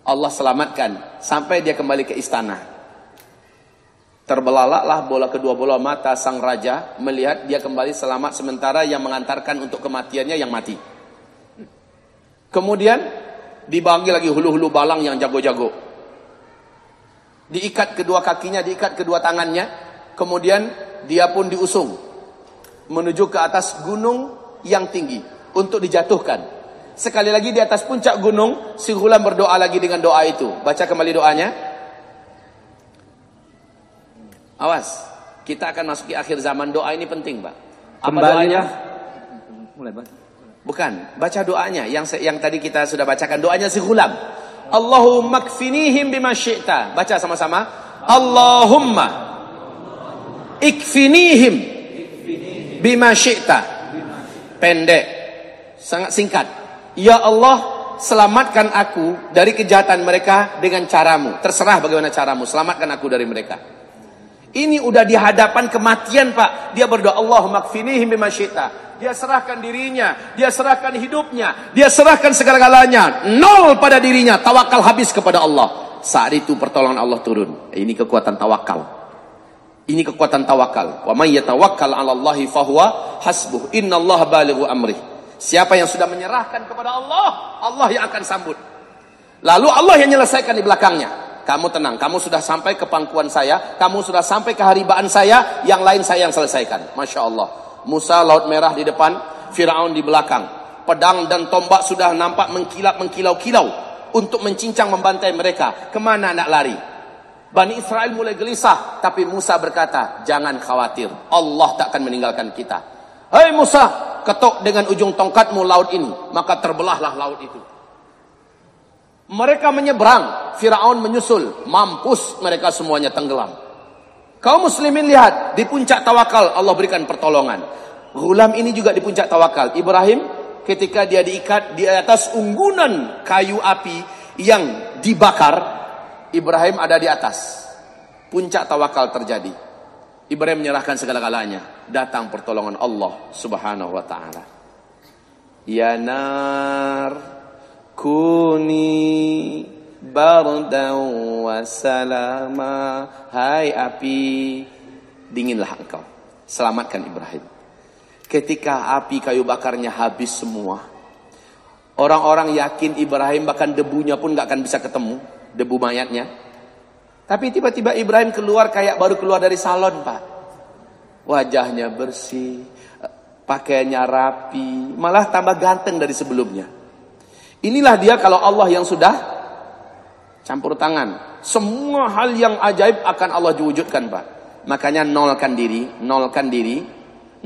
Allah selamatkan. Sampai dia kembali ke istana. Terbelalaklah bola kedua bola mata sang raja melihat dia kembali selamat sementara yang mengantarkan untuk kematiannya yang mati. Kemudian dibagi lagi hulu-hulu balang yang jago-jago. Diikat kedua kakinya, diikat kedua tangannya. Kemudian dia pun diusung menuju ke atas gunung yang tinggi untuk dijatuhkan. Sekali lagi di atas puncak gunung, si Hulam berdoa lagi dengan doa itu. Baca kembali doanya. Awas, kita akan masuki akhir zaman doa ini penting, Pak. Apa Kembalinya, mulai baca. Bukan, baca doanya yang yang tadi kita sudah bacakan doanya si Hulam. Allahumma kfinihim bima syi'ta. Baca sama-sama. Allahumma ikfinihim bima syi'ta. Pendek, sangat singkat. Ya Allah, selamatkan aku dari kejahatan mereka dengan caramu. Terserah bagaimana caramu, selamatkan aku dari mereka. Ini udah di hadapan kematian Pak. Dia berdoa Allah makfinihim bima Dia serahkan dirinya, dia serahkan hidupnya, dia serahkan segala-galanya. Nol pada dirinya, tawakal habis kepada Allah. Saat itu pertolongan Allah turun. Ini kekuatan tawakal. Ini kekuatan tawakal. Wa may yatawakkal 'ala Allahi fahuwa hasbuh. Innallaha balighu amri. Siapa yang sudah menyerahkan kepada Allah, Allah yang akan sambut. Lalu Allah yang menyelesaikan di belakangnya. Kamu tenang, kamu sudah sampai ke pangkuan saya, kamu sudah sampai ke haribaan saya, yang lain saya yang selesaikan. Masya Allah. Musa laut merah di depan, Fir'aun di belakang. Pedang dan tombak sudah nampak mengkilap mengkilau-kilau untuk mencincang membantai mereka. Ke mana nak lari? Bani Israel mulai gelisah, tapi Musa berkata, "Jangan khawatir, Allah tak akan meninggalkan kita." Hei Musa, ketuk dengan ujung tongkatmu laut ini, maka terbelahlah laut itu. Mereka menyeberang, Firaun menyusul, mampus mereka semuanya tenggelam. Kaum muslimin lihat, di puncak tawakal Allah berikan pertolongan. Gulam ini juga di puncak tawakal. Ibrahim ketika dia diikat di atas unggunan kayu api yang dibakar, Ibrahim ada di atas. Puncak tawakal terjadi. Ibrahim menyerahkan segala-galanya. Datang pertolongan Allah subhanahu wa ta'ala. Ya nar kuni bardan wa salama. Hai api, dinginlah engkau. Selamatkan Ibrahim. Ketika api kayu bakarnya habis semua. Orang-orang yakin Ibrahim bahkan debunya pun gak akan bisa ketemu debu mayatnya. Tapi tiba-tiba Ibrahim keluar kayak baru keluar dari salon, Pak. Wajahnya bersih, pakaiannya rapi, malah tambah ganteng dari sebelumnya. Inilah dia kalau Allah yang sudah campur tangan. Semua hal yang ajaib akan Allah wujudkan, Pak. Makanya nolkan diri, nolkan diri,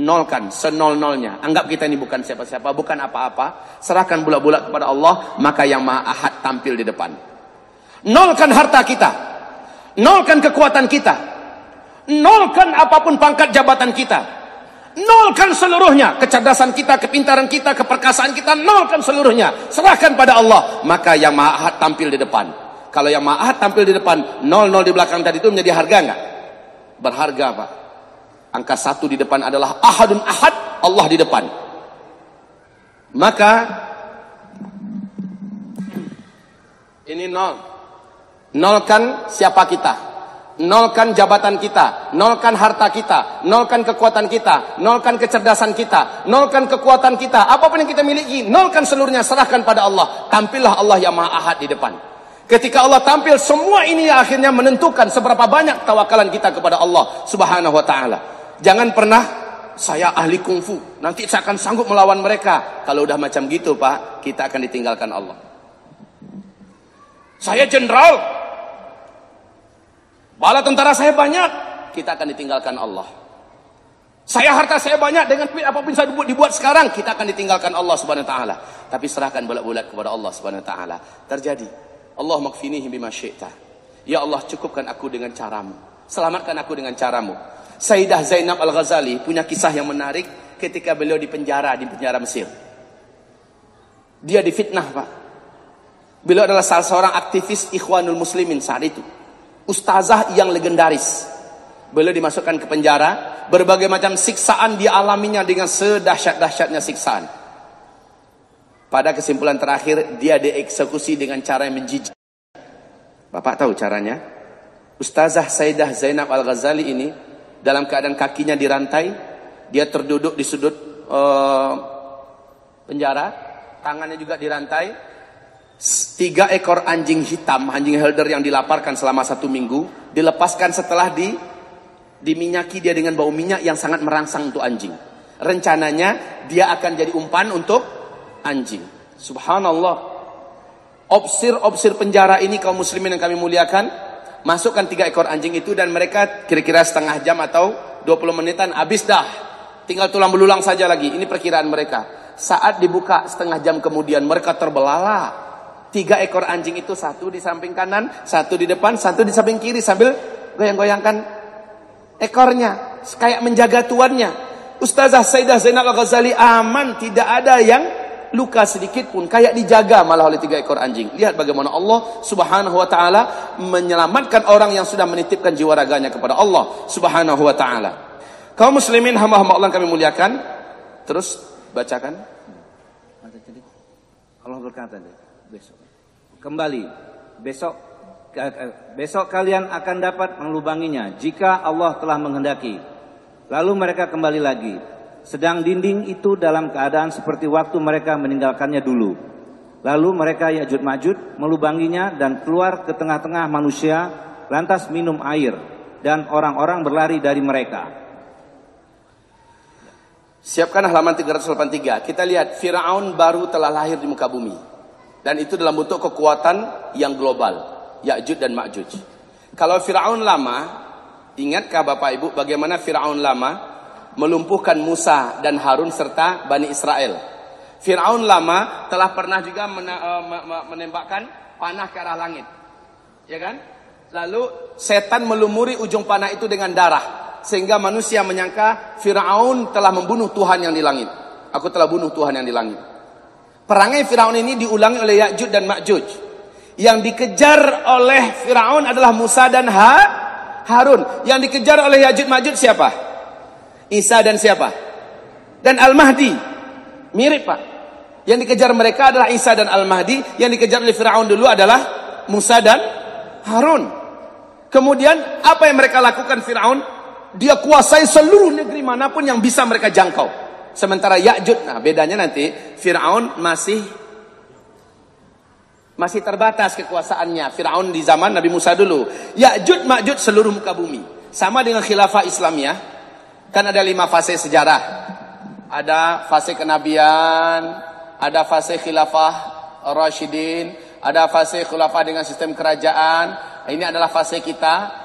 nolkan senol-nolnya. Anggap kita ini bukan siapa-siapa, bukan apa-apa. Serahkan bulat-bulat kepada Allah, maka yang Maha Ahad tampil di depan. Nolkan harta kita. Nolkan kekuatan kita. Nolkan apa pun pangkat jabatan kita. Nolkan seluruhnya. Kecerdasan kita, kepintaran kita, keperkasaan kita. Nolkan seluruhnya. Serahkan pada Allah. Maka yang ma'ahad tampil di depan. Kalau yang ma'ahad tampil di depan. Nol-nol di belakang tadi itu menjadi harga enggak? Berharga Pak. Angka satu di depan adalah ahadun ahad. Allah di depan. Maka ini nol. Nolkan siapa kita. Nolkan jabatan kita. Nolkan harta kita. Nolkan kekuatan kita. Nolkan kecerdasan kita. Nolkan kekuatan kita. Apa pun yang kita miliki. Nolkan seluruhnya. Serahkan pada Allah. Tampillah Allah yang maha ahad di depan. Ketika Allah tampil. Semua ini akhirnya menentukan. Seberapa banyak tawakalan kita kepada Allah. Subhanahu wa ta'ala. Jangan pernah. Saya ahli kungfu. Nanti saya akan sanggup melawan mereka. Kalau udah macam gitu pak. Kita akan ditinggalkan Allah. Saya jenderal. Bala tentara saya banyak, kita akan ditinggalkan Allah. Saya harta saya banyak dengan apa pun saya dibuat, dibuat sekarang, kita akan ditinggalkan Allah Subhanahu wa taala. Tapi serahkan bulat-bulat kepada Allah Subhanahu wa taala. Terjadi. Allah makfinihi bima syi'ta. Ya Allah cukupkan aku dengan caramu. Selamatkan aku dengan caramu. Sayyidah Zainab Al-Ghazali punya kisah yang menarik ketika beliau di penjara di penjara Mesir. Dia difitnah, Pak. Beliau adalah salah seorang aktivis Ikhwanul Muslimin saat itu ustazah yang legendaris. Beliau dimasukkan ke penjara, berbagai macam siksaan dialaminya dengan sedahsyat-dahsyatnya siksaan. Pada kesimpulan terakhir, dia dieksekusi dengan cara yang menjijik. Bapak tahu caranya? Ustazah Saidah Zainab Al-Ghazali ini, dalam keadaan kakinya dirantai, dia terduduk di sudut uh, penjara, tangannya juga dirantai, tiga ekor anjing hitam, anjing helder yang dilaparkan selama satu minggu, dilepaskan setelah di diminyaki dia dengan bau minyak yang sangat merangsang untuk anjing. Rencananya dia akan jadi umpan untuk anjing. Subhanallah. Opsir-opsir penjara ini kaum muslimin yang kami muliakan, masukkan tiga ekor anjing itu dan mereka kira-kira setengah jam atau 20 menitan habis dah. Tinggal tulang belulang saja lagi. Ini perkiraan mereka. Saat dibuka setengah jam kemudian mereka terbelalak Tiga ekor anjing itu satu di samping kanan, satu di depan, satu di samping kiri sambil goyang-goyangkan ekornya. Kayak menjaga tuannya. Ustazah Sayyidah Zainal Al-Ghazali aman, tidak ada yang luka sedikit pun. Kayak dijaga malah oleh tiga ekor anjing. Lihat bagaimana Allah subhanahu wa ta'ala menyelamatkan orang yang sudah menitipkan jiwa raganya kepada Allah subhanahu wa ta'ala. Kaum muslimin hamba-hamba Allah kami muliakan. Terus bacakan. Allah berkata kembali besok besok kalian akan dapat melubanginya jika Allah telah menghendaki. Lalu mereka kembali lagi. Sedang dinding itu dalam keadaan seperti waktu mereka meninggalkannya dulu. Lalu mereka Yajud Majud melubanginya dan keluar ke tengah-tengah manusia lantas minum air dan orang-orang berlari dari mereka. Siapkan halaman 383. Kita lihat Firaun baru telah lahir di muka bumi. Dan itu dalam bentuk kekuatan yang global, Ya'juj dan Ma'juj. Kalau Firaun lama, ingatkah Bapak Ibu bagaimana Firaun lama melumpuhkan Musa dan Harun serta Bani Israel? Firaun lama telah pernah juga eh, menembakkan panah ke arah langit. Ya kan? Lalu setan melumuri ujung panah itu dengan darah sehingga manusia menyangka Firaun telah membunuh Tuhan yang di langit. Aku telah bunuh Tuhan yang di langit. Perangai Firaun ini diulangi oleh Ya'juj dan Ma'juj. Yang dikejar oleh Firaun adalah Musa dan ha Harun. Yang dikejar oleh Ya'juj Ma'juj siapa? Isa dan siapa? Dan Al-Mahdi. Mirip Pak. Yang dikejar mereka adalah Isa dan Al-Mahdi. Yang dikejar oleh Firaun dulu adalah Musa dan Harun. Kemudian apa yang mereka lakukan Firaun? dia kuasai seluruh negeri mana pun yang bisa mereka jangkau. Sementara Ya'jud, nah bedanya nanti Fir'aun masih masih terbatas kekuasaannya. Fir'aun di zaman Nabi Musa dulu. Ya'jud Ma'jud seluruh muka bumi. Sama dengan khilafah Islamiyah. Kan ada lima fase sejarah. Ada fase kenabian, ada fase khilafah Rashidin, ada fase khilafah dengan sistem kerajaan. Ini adalah fase kita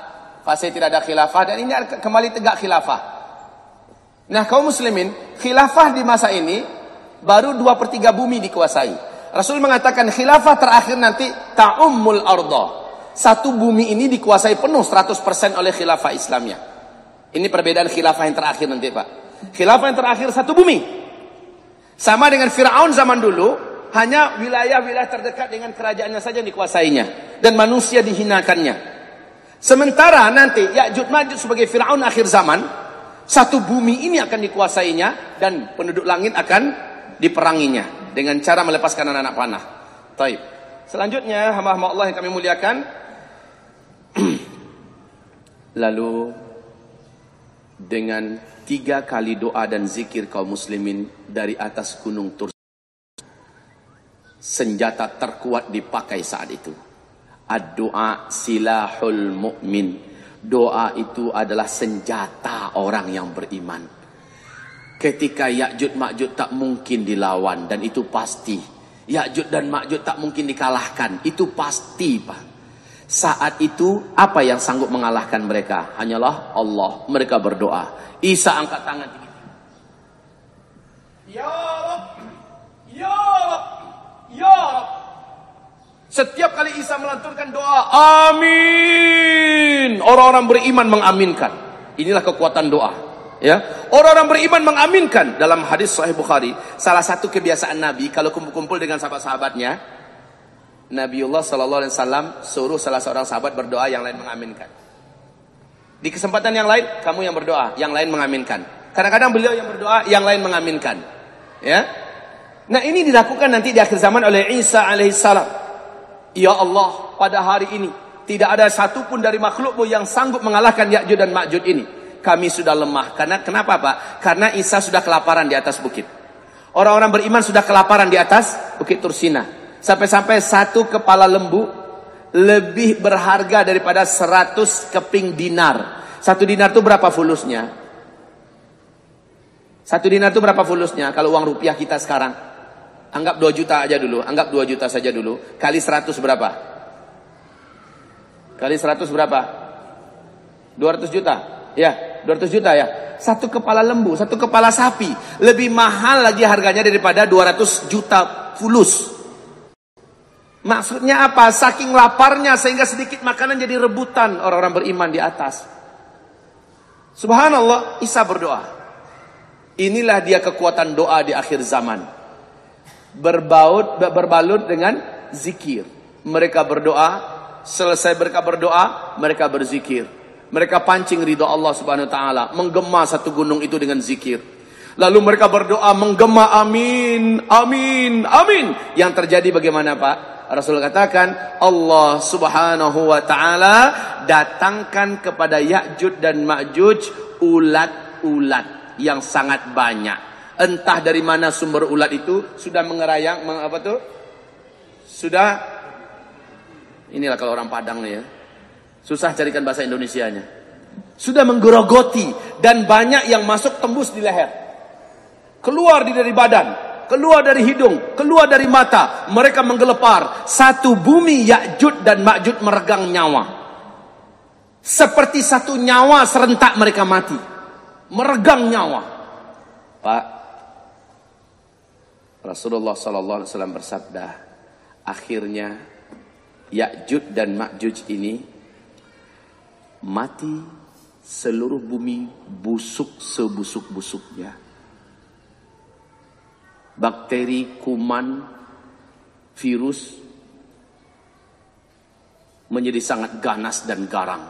fase tidak ada khilafah dan ini kembali tegak khilafah. Nah kaum muslimin, khilafah di masa ini baru dua per tiga bumi dikuasai. Rasul mengatakan khilafah terakhir nanti ta'ummul arda. Satu bumi ini dikuasai penuh 100% oleh khilafah Islamnya. Ini perbedaan khilafah yang terakhir nanti Pak. Khilafah yang terakhir satu bumi. Sama dengan Fir'aun zaman dulu, hanya wilayah-wilayah terdekat dengan kerajaannya saja dikuasainya. Dan manusia dihinakannya. Sementara nanti Ya'juj Ma'juj sebagai Fir'aun akhir zaman, satu bumi ini akan dikuasainya dan penduduk langit akan diperanginya dengan cara melepaskan anak-anak panah. Taib. Selanjutnya hamba-hamba Allah yang kami muliakan lalu dengan tiga kali doa dan zikir kaum muslimin dari atas gunung Tur senjata terkuat dipakai saat itu Ad-doa silahul mu'min. Doa itu adalah senjata orang yang beriman. Ketika Ya'jud Ma'jud tak mungkin dilawan dan itu pasti. Ya'jud dan Ma'jud tak mungkin dikalahkan. Itu pasti Pak. Saat itu apa yang sanggup mengalahkan mereka? Hanyalah Allah. Mereka berdoa. Isa angkat tangan. Ya Rab. Ya Rab. Ya Rab. Setiap kali Isa melanturkan doa, amin. Orang-orang beriman mengaminkan. Inilah kekuatan doa. Ya, orang-orang beriman mengaminkan dalam hadis Sahih Bukhari. Salah satu kebiasaan Nabi kalau kumpul-kumpul dengan sahabat-sahabatnya, Nabiullah Shallallahu Alaihi Wasallam suruh salah seorang sahabat berdoa, yang lain mengaminkan. Di kesempatan yang lain, kamu yang berdoa, yang lain mengaminkan. Kadang-kadang beliau yang berdoa, yang lain mengaminkan. Ya, nah ini dilakukan nanti di akhir zaman oleh Isa alaihissalam. Ya Allah, pada hari ini tidak ada satupun dari makhlukmu yang sanggup mengalahkan Ya'jud dan Ma'jud ini. Kami sudah lemah. Karena kenapa Pak? Karena Isa sudah kelaparan di atas bukit. Orang-orang beriman sudah kelaparan di atas bukit Tursina. Sampai-sampai satu kepala lembu lebih berharga daripada seratus keping dinar. Satu dinar itu berapa fulusnya? Satu dinar itu berapa fulusnya kalau uang rupiah kita sekarang? Anggap 2 juta aja dulu, anggap 2 juta saja dulu. Kali 100 berapa? Kali 100 berapa? 200 juta. Ya, 200 juta ya. Satu kepala lembu, satu kepala sapi. Lebih mahal lagi harganya daripada 200 juta fulus. Maksudnya apa? Saking laparnya sehingga sedikit makanan jadi rebutan orang-orang beriman di atas. Subhanallah, Isa berdoa. Inilah dia kekuatan doa di akhir zaman berbaut berbalut dengan zikir. Mereka berdoa, selesai mereka berdoa, mereka berzikir. Mereka pancing ridho Allah Subhanahu wa taala, menggema satu gunung itu dengan zikir. Lalu mereka berdoa menggema amin, amin, amin. Yang terjadi bagaimana Pak? Rasul katakan Allah Subhanahu wa taala datangkan kepada Ya'juj dan Ma'juj ulat-ulat yang sangat banyak entah dari mana sumber ulat itu sudah mengerayang meng, apa tuh sudah inilah kalau orang Padang ya susah carikan bahasa Indonesianya sudah menggerogoti dan banyak yang masuk tembus di leher Keluar dari badan, keluar dari hidung, keluar dari mata. Mereka menggelepar. Satu bumi Ya'jud dan Ma'jud meregang nyawa. Seperti satu nyawa serentak mereka mati. Meregang nyawa. Pak, Rasulullah sallallahu alaihi wasallam bersabda, akhirnya Ya'jud dan Ma'juj ini mati seluruh bumi busuk sebusuk-busuknya. Bakteri, kuman, virus menjadi sangat ganas dan garang.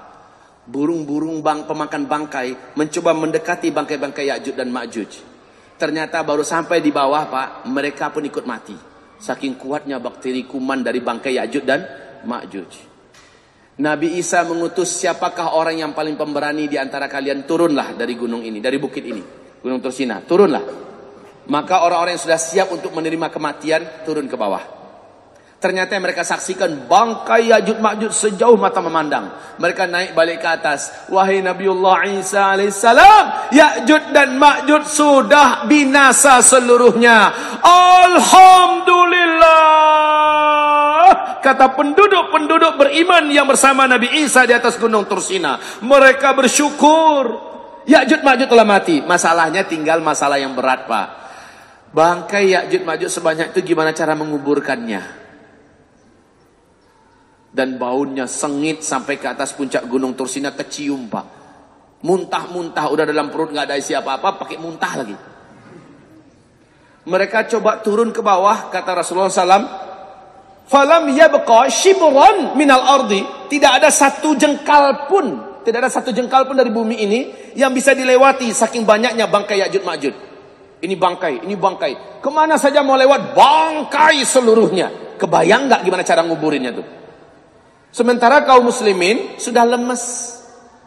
Burung-burung bang pemakan bangkai mencoba mendekati bangkai-bangkai Ya'juj dan Ma'juj. Ternyata baru sampai di bawah Pak, mereka pun ikut mati. Saking kuatnya bakteri kuman dari bangkai Ya'juj dan Ma'juj. Nabi Isa mengutus siapakah orang yang paling pemberani di antara kalian turunlah dari gunung ini, dari bukit ini, gunung Tursina, turunlah. Maka orang-orang yang sudah siap untuk menerima kematian turun ke bawah. Ternyata mereka saksikan bangkai Ya'juj Ma'juj sejauh mata memandang. Mereka naik balik ke atas. Wahai Nabiullah Isa alaihissalam, Ya'juj dan Ma'juj sudah binasa seluruhnya. Alhamdulillah. Kata penduduk-penduduk beriman yang bersama Nabi Isa di atas gunung Tursina. Mereka bersyukur. Ya'juj Ma'juj telah mati. Masalahnya tinggal masalah yang berat Pak. Bangkai Ya'juj Ma'juj sebanyak itu gimana cara menguburkannya? Dan baunya sengit sampai ke atas puncak gunung Tursina kecium Pak. Muntah-muntah udah dalam perut nggak ada isi apa-apa pakai muntah lagi. Mereka coba turun ke bawah kata Rasulullah SAW. Falam yabqa shibran minal ardi. Tidak ada satu jengkal pun. Tidak ada satu jengkal pun dari bumi ini yang bisa dilewati saking banyaknya bangkai Ya'juj Ma'juj. Ini bangkai, ini bangkai. Ke mana saja mau lewat bangkai seluruhnya. Kebayang nggak gimana cara nguburinnya tuh? Sementara kaum muslimin sudah lemes.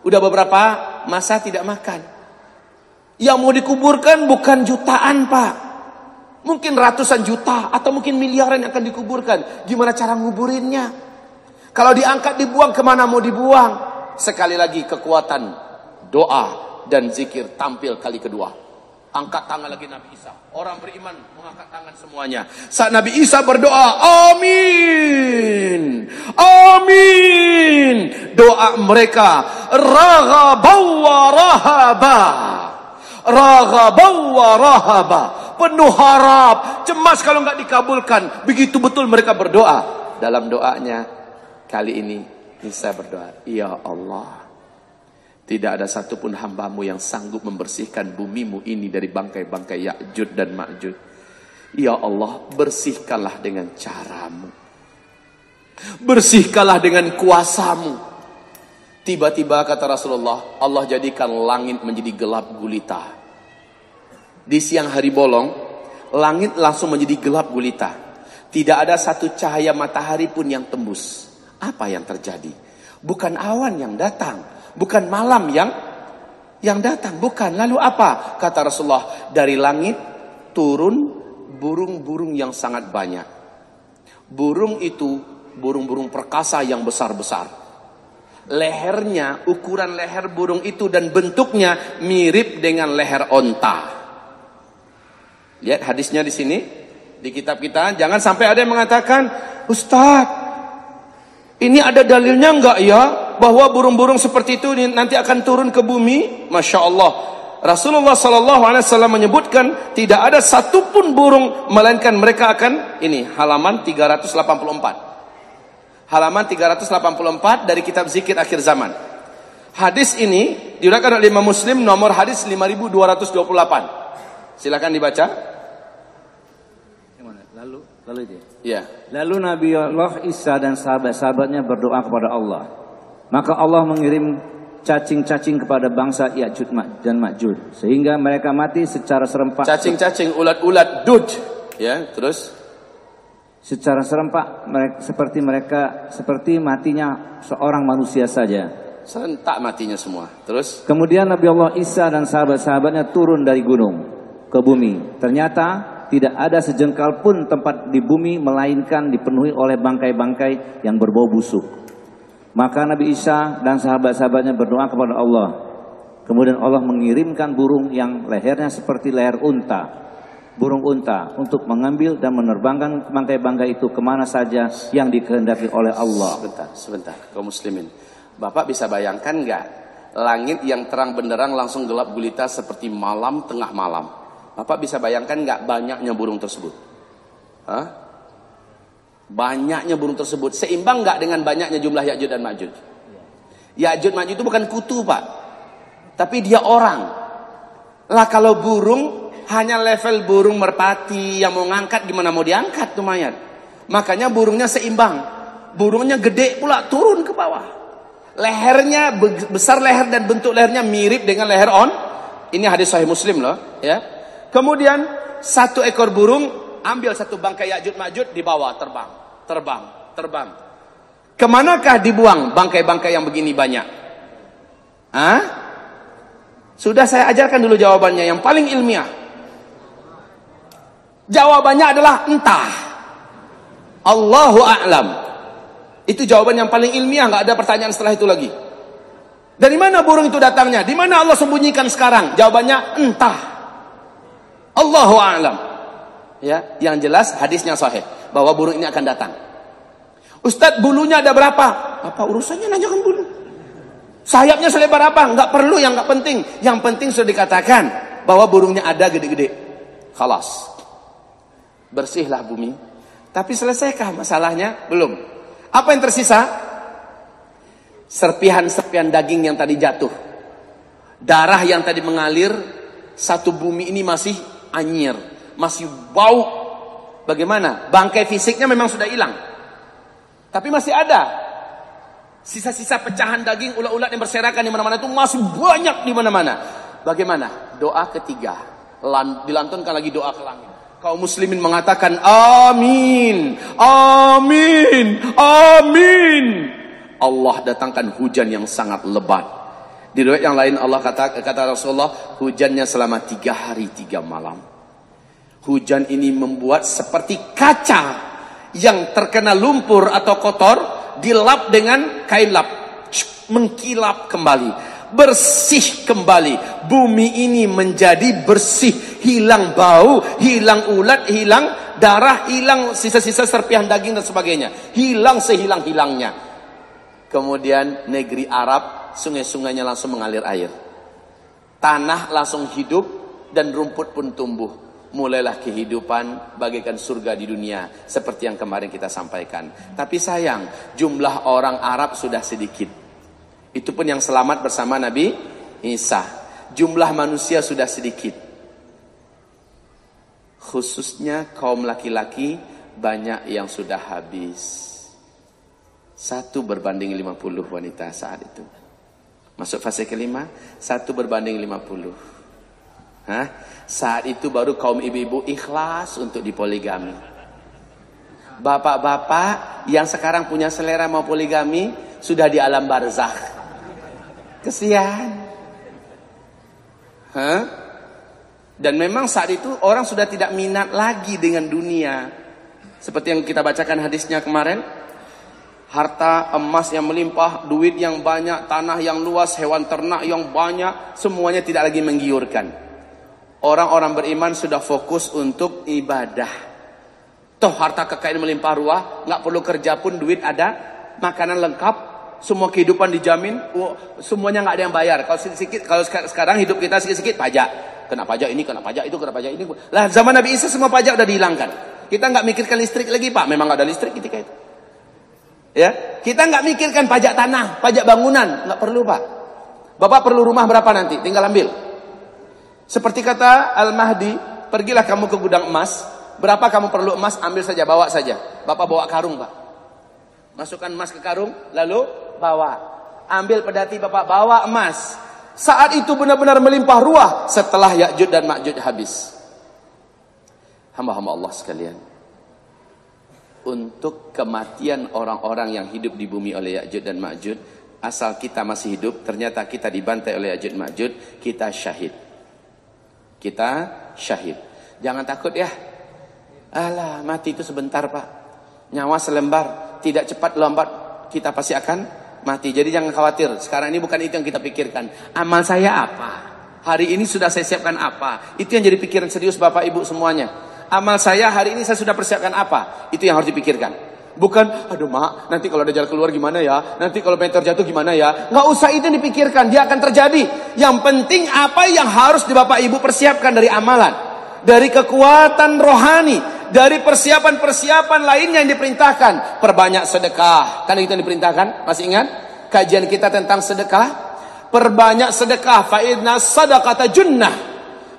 Udah beberapa masa tidak makan. Yang mau dikuburkan bukan jutaan pak. Mungkin ratusan juta atau mungkin miliaran yang akan dikuburkan. Gimana cara nguburinnya? Kalau diangkat dibuang ke mana mau dibuang? Sekali lagi kekuatan doa dan zikir tampil kali kedua. Angkat tangan lagi Nabi Isa. Orang beriman mengangkat tangan semuanya. Saat Nabi Isa berdoa, amin. Amin. Doa mereka raghabau wa rahaba. Raghabau wa rahaba. Penuh harap, cemas kalau nggak dikabulkan. Begitu betul mereka berdoa. Dalam doanya kali ini Isa berdoa, Ya Allah. Tidak ada satupun hambamu yang sanggup membersihkan bumimu ini dari bangkai-bangkai Ya'jud dan Ma'jud. Ya Allah, bersihkanlah dengan caramu. Bersihkanlah dengan kuasamu. Tiba-tiba kata Rasulullah, Allah jadikan langit menjadi gelap gulita. Di siang hari bolong, langit langsung menjadi gelap gulita. Tidak ada satu cahaya matahari pun yang tembus. Apa yang terjadi? Bukan awan yang datang, bukan malam yang yang datang, bukan. Lalu apa? Kata Rasulullah, dari langit turun burung-burung yang sangat banyak. Burung itu burung-burung perkasa yang besar-besar. Lehernya, ukuran leher burung itu dan bentuknya mirip dengan leher onta. Lihat hadisnya di sini di kitab kita. Jangan sampai ada yang mengatakan, Ustadz, ini ada dalilnya enggak ya bahwa burung-burung seperti itu nanti akan turun ke bumi? Masya Allah. Rasulullah Sallallahu Alaihi Wasallam menyebutkan tidak ada satupun burung melainkan mereka akan ini halaman 384. Halaman 384 dari kitab zikir akhir zaman. Hadis ini diriwayatkan oleh Imam Muslim nomor hadis 5228. Silakan dibaca. Lalu, lalu itu. Ya. Lalu Nabi Allah Isa dan sahabat-sahabatnya berdoa kepada Allah. Maka Allah mengirim cacing-cacing kepada bangsa Ya'jud dan Ma'jud sehingga mereka mati secara serempak. Cacing-cacing, ulat-ulat, dud. Ya, terus secara serempak mereka, seperti mereka seperti matinya seorang manusia saja. serentak matinya semua. Terus Kemudian Nabi Allah Isa dan sahabat-sahabatnya turun dari gunung ke bumi. Ternyata tidak ada sejengkal pun tempat di bumi melainkan dipenuhi oleh bangkai-bangkai yang berbau busuk. Maka Nabi Isa dan sahabat-sahabatnya berdoa kepada Allah. Kemudian Allah mengirimkan burung yang lehernya seperti leher unta burung unta untuk mengambil dan menerbangkan bangkai-bangkai itu ke mana saja yang dikehendaki oleh Allah. Sebentar, sebentar, kaum muslimin. Bapak bisa bayangkan nggak langit yang terang benderang langsung gelap gulita seperti malam tengah malam. Bapak bisa bayangkan nggak banyaknya burung tersebut? Hah? Banyaknya burung tersebut seimbang nggak dengan banyaknya jumlah Ya'juj dan Ma'juj? Ya'juj Ma'juj itu bukan kutu pak, tapi dia orang. Lah kalau burung hanya level burung merpati yang mau ngangkat gimana mau diangkat tuh mayat. Makanya burungnya seimbang. Burungnya gede pula turun ke bawah. Lehernya besar leher dan bentuk lehernya mirip dengan leher on. Ini hadis sahih Muslim loh, ya. Kemudian satu ekor burung ambil satu bangkai Ya'juj Ma'juj dibawa terbang, terbang, terbang. Ke manakah dibuang bangkai-bangkai yang begini banyak? Hah? Sudah saya ajarkan dulu jawabannya yang paling ilmiah. Jawabannya adalah entah. Allahu a'lam. Itu jawaban yang paling ilmiah, nggak ada pertanyaan setelah itu lagi. Dari mana burung itu datangnya? Di mana Allah sembunyikan sekarang? Jawabannya entah. Allahu a'lam. Ya, yang jelas hadisnya sahih bahwa burung ini akan datang. Ustadz bulunya ada berapa? Apa urusannya nanyakan bulu? Sayapnya selebar apa? Enggak perlu yang enggak penting. Yang penting sudah dikatakan bahwa burungnya ada gede-gede. Khalas. Bersihlah bumi. Tapi selesaikah masalahnya? Belum. Apa yang tersisa? Serpihan-serpihan daging yang tadi jatuh. Darah yang tadi mengalir. Satu bumi ini masih anyir, masih bau. Bagaimana? Bangkai fisiknya memang sudah hilang. Tapi masih ada. Sisa-sisa pecahan daging ulat-ulat yang berserakan di mana-mana itu masih banyak di mana-mana. Bagaimana? Doa ketiga. dilantunkan lagi doa ke langit. Kaum muslimin mengatakan amin. Amin. Amin. Allah datangkan hujan yang sangat lebat. Di riwayat yang lain Allah kata kata Rasulullah hujannya selama tiga hari tiga malam. Hujan ini membuat seperti kaca yang terkena lumpur atau kotor dilap dengan kain lap. Mengkilap kembali bersih kembali. Bumi ini menjadi bersih. Hilang bau hilang ulat hilang darah hilang sisa-sisa serpihan daging dan sebagainya. Hilang sehilang-hilangnya. Kemudian negeri Arab sungai-sungainya langsung mengalir air. Tanah langsung hidup dan rumput pun tumbuh. Mulailah kehidupan bagaikan surga di dunia seperti yang kemarin kita sampaikan. Tapi sayang, jumlah orang Arab sudah sedikit. Itu pun yang selamat bersama Nabi Isa. Jumlah manusia sudah sedikit. Khususnya kaum laki-laki banyak yang sudah habis. Satu berbanding 50 wanita saat itu. Masuk fase kelima, satu berbanding lima puluh. Hah? Saat itu baru kaum ibu-ibu ikhlas untuk dipoligami. Bapak-bapak yang sekarang punya selera mau poligami sudah di alam barzakh. Kesian. Hah? Dan memang saat itu orang sudah tidak minat lagi dengan dunia. Seperti yang kita bacakan hadisnya kemarin, harta emas yang melimpah, duit yang banyak, tanah yang luas, hewan ternak yang banyak, semuanya tidak lagi menggiurkan. Orang-orang beriman sudah fokus untuk ibadah. Toh harta kekayaan melimpah ruah, nggak perlu kerja pun duit ada, makanan lengkap, semua kehidupan dijamin, oh, semuanya nggak ada yang bayar. Kalau sedikit, kalau sekarang hidup kita sedikit-sedikit pajak, kena pajak ini, kena pajak itu, kena pajak ini. Lah zaman Nabi Isa semua pajak udah dihilangkan. Kita nggak mikirkan listrik lagi pak, memang nggak ada listrik ketika itu. Ya, kita nggak mikirkan pajak tanah, pajak bangunan, nggak perlu pak. Bapak perlu rumah berapa nanti? Tinggal ambil. Seperti kata Al Mahdi, pergilah kamu ke gudang emas. Berapa kamu perlu emas? Ambil saja, bawa saja. Bapak bawa karung pak. Masukkan emas ke karung, lalu bawa. Ambil pedati bapak bawa emas. Saat itu benar-benar melimpah ruah setelah Ya'jud dan Ma'jud habis. Hamba-hamba Allah sekalian untuk kematian orang-orang yang hidup di bumi oleh Ya'jud dan Ma'jud asal kita masih hidup ternyata kita dibantai oleh Ya'jud Ma'jud kita syahid kita syahid jangan takut ya alah mati itu sebentar pak nyawa selembar tidak cepat lambat kita pasti akan mati jadi jangan khawatir sekarang ini bukan itu yang kita pikirkan amal saya apa Hari ini sudah saya siapkan apa? Itu yang jadi pikiran serius Bapak Ibu semuanya. Amal saya hari ini saya sudah persiapkan apa? Itu yang harus dipikirkan. Bukan, aduh mak, nanti kalau ada jalan keluar gimana ya? Nanti kalau pengen terjatuh gimana ya? Nggak usah itu dipikirkan, dia akan terjadi. Yang penting apa yang harus di Bapak Ibu persiapkan dari amalan. Dari kekuatan rohani. Dari persiapan-persiapan lainnya yang diperintahkan. Perbanyak sedekah. Kan itu yang diperintahkan? Masih ingat? Kajian kita tentang sedekah perbanyak sedekah fa inna sadaqata junnah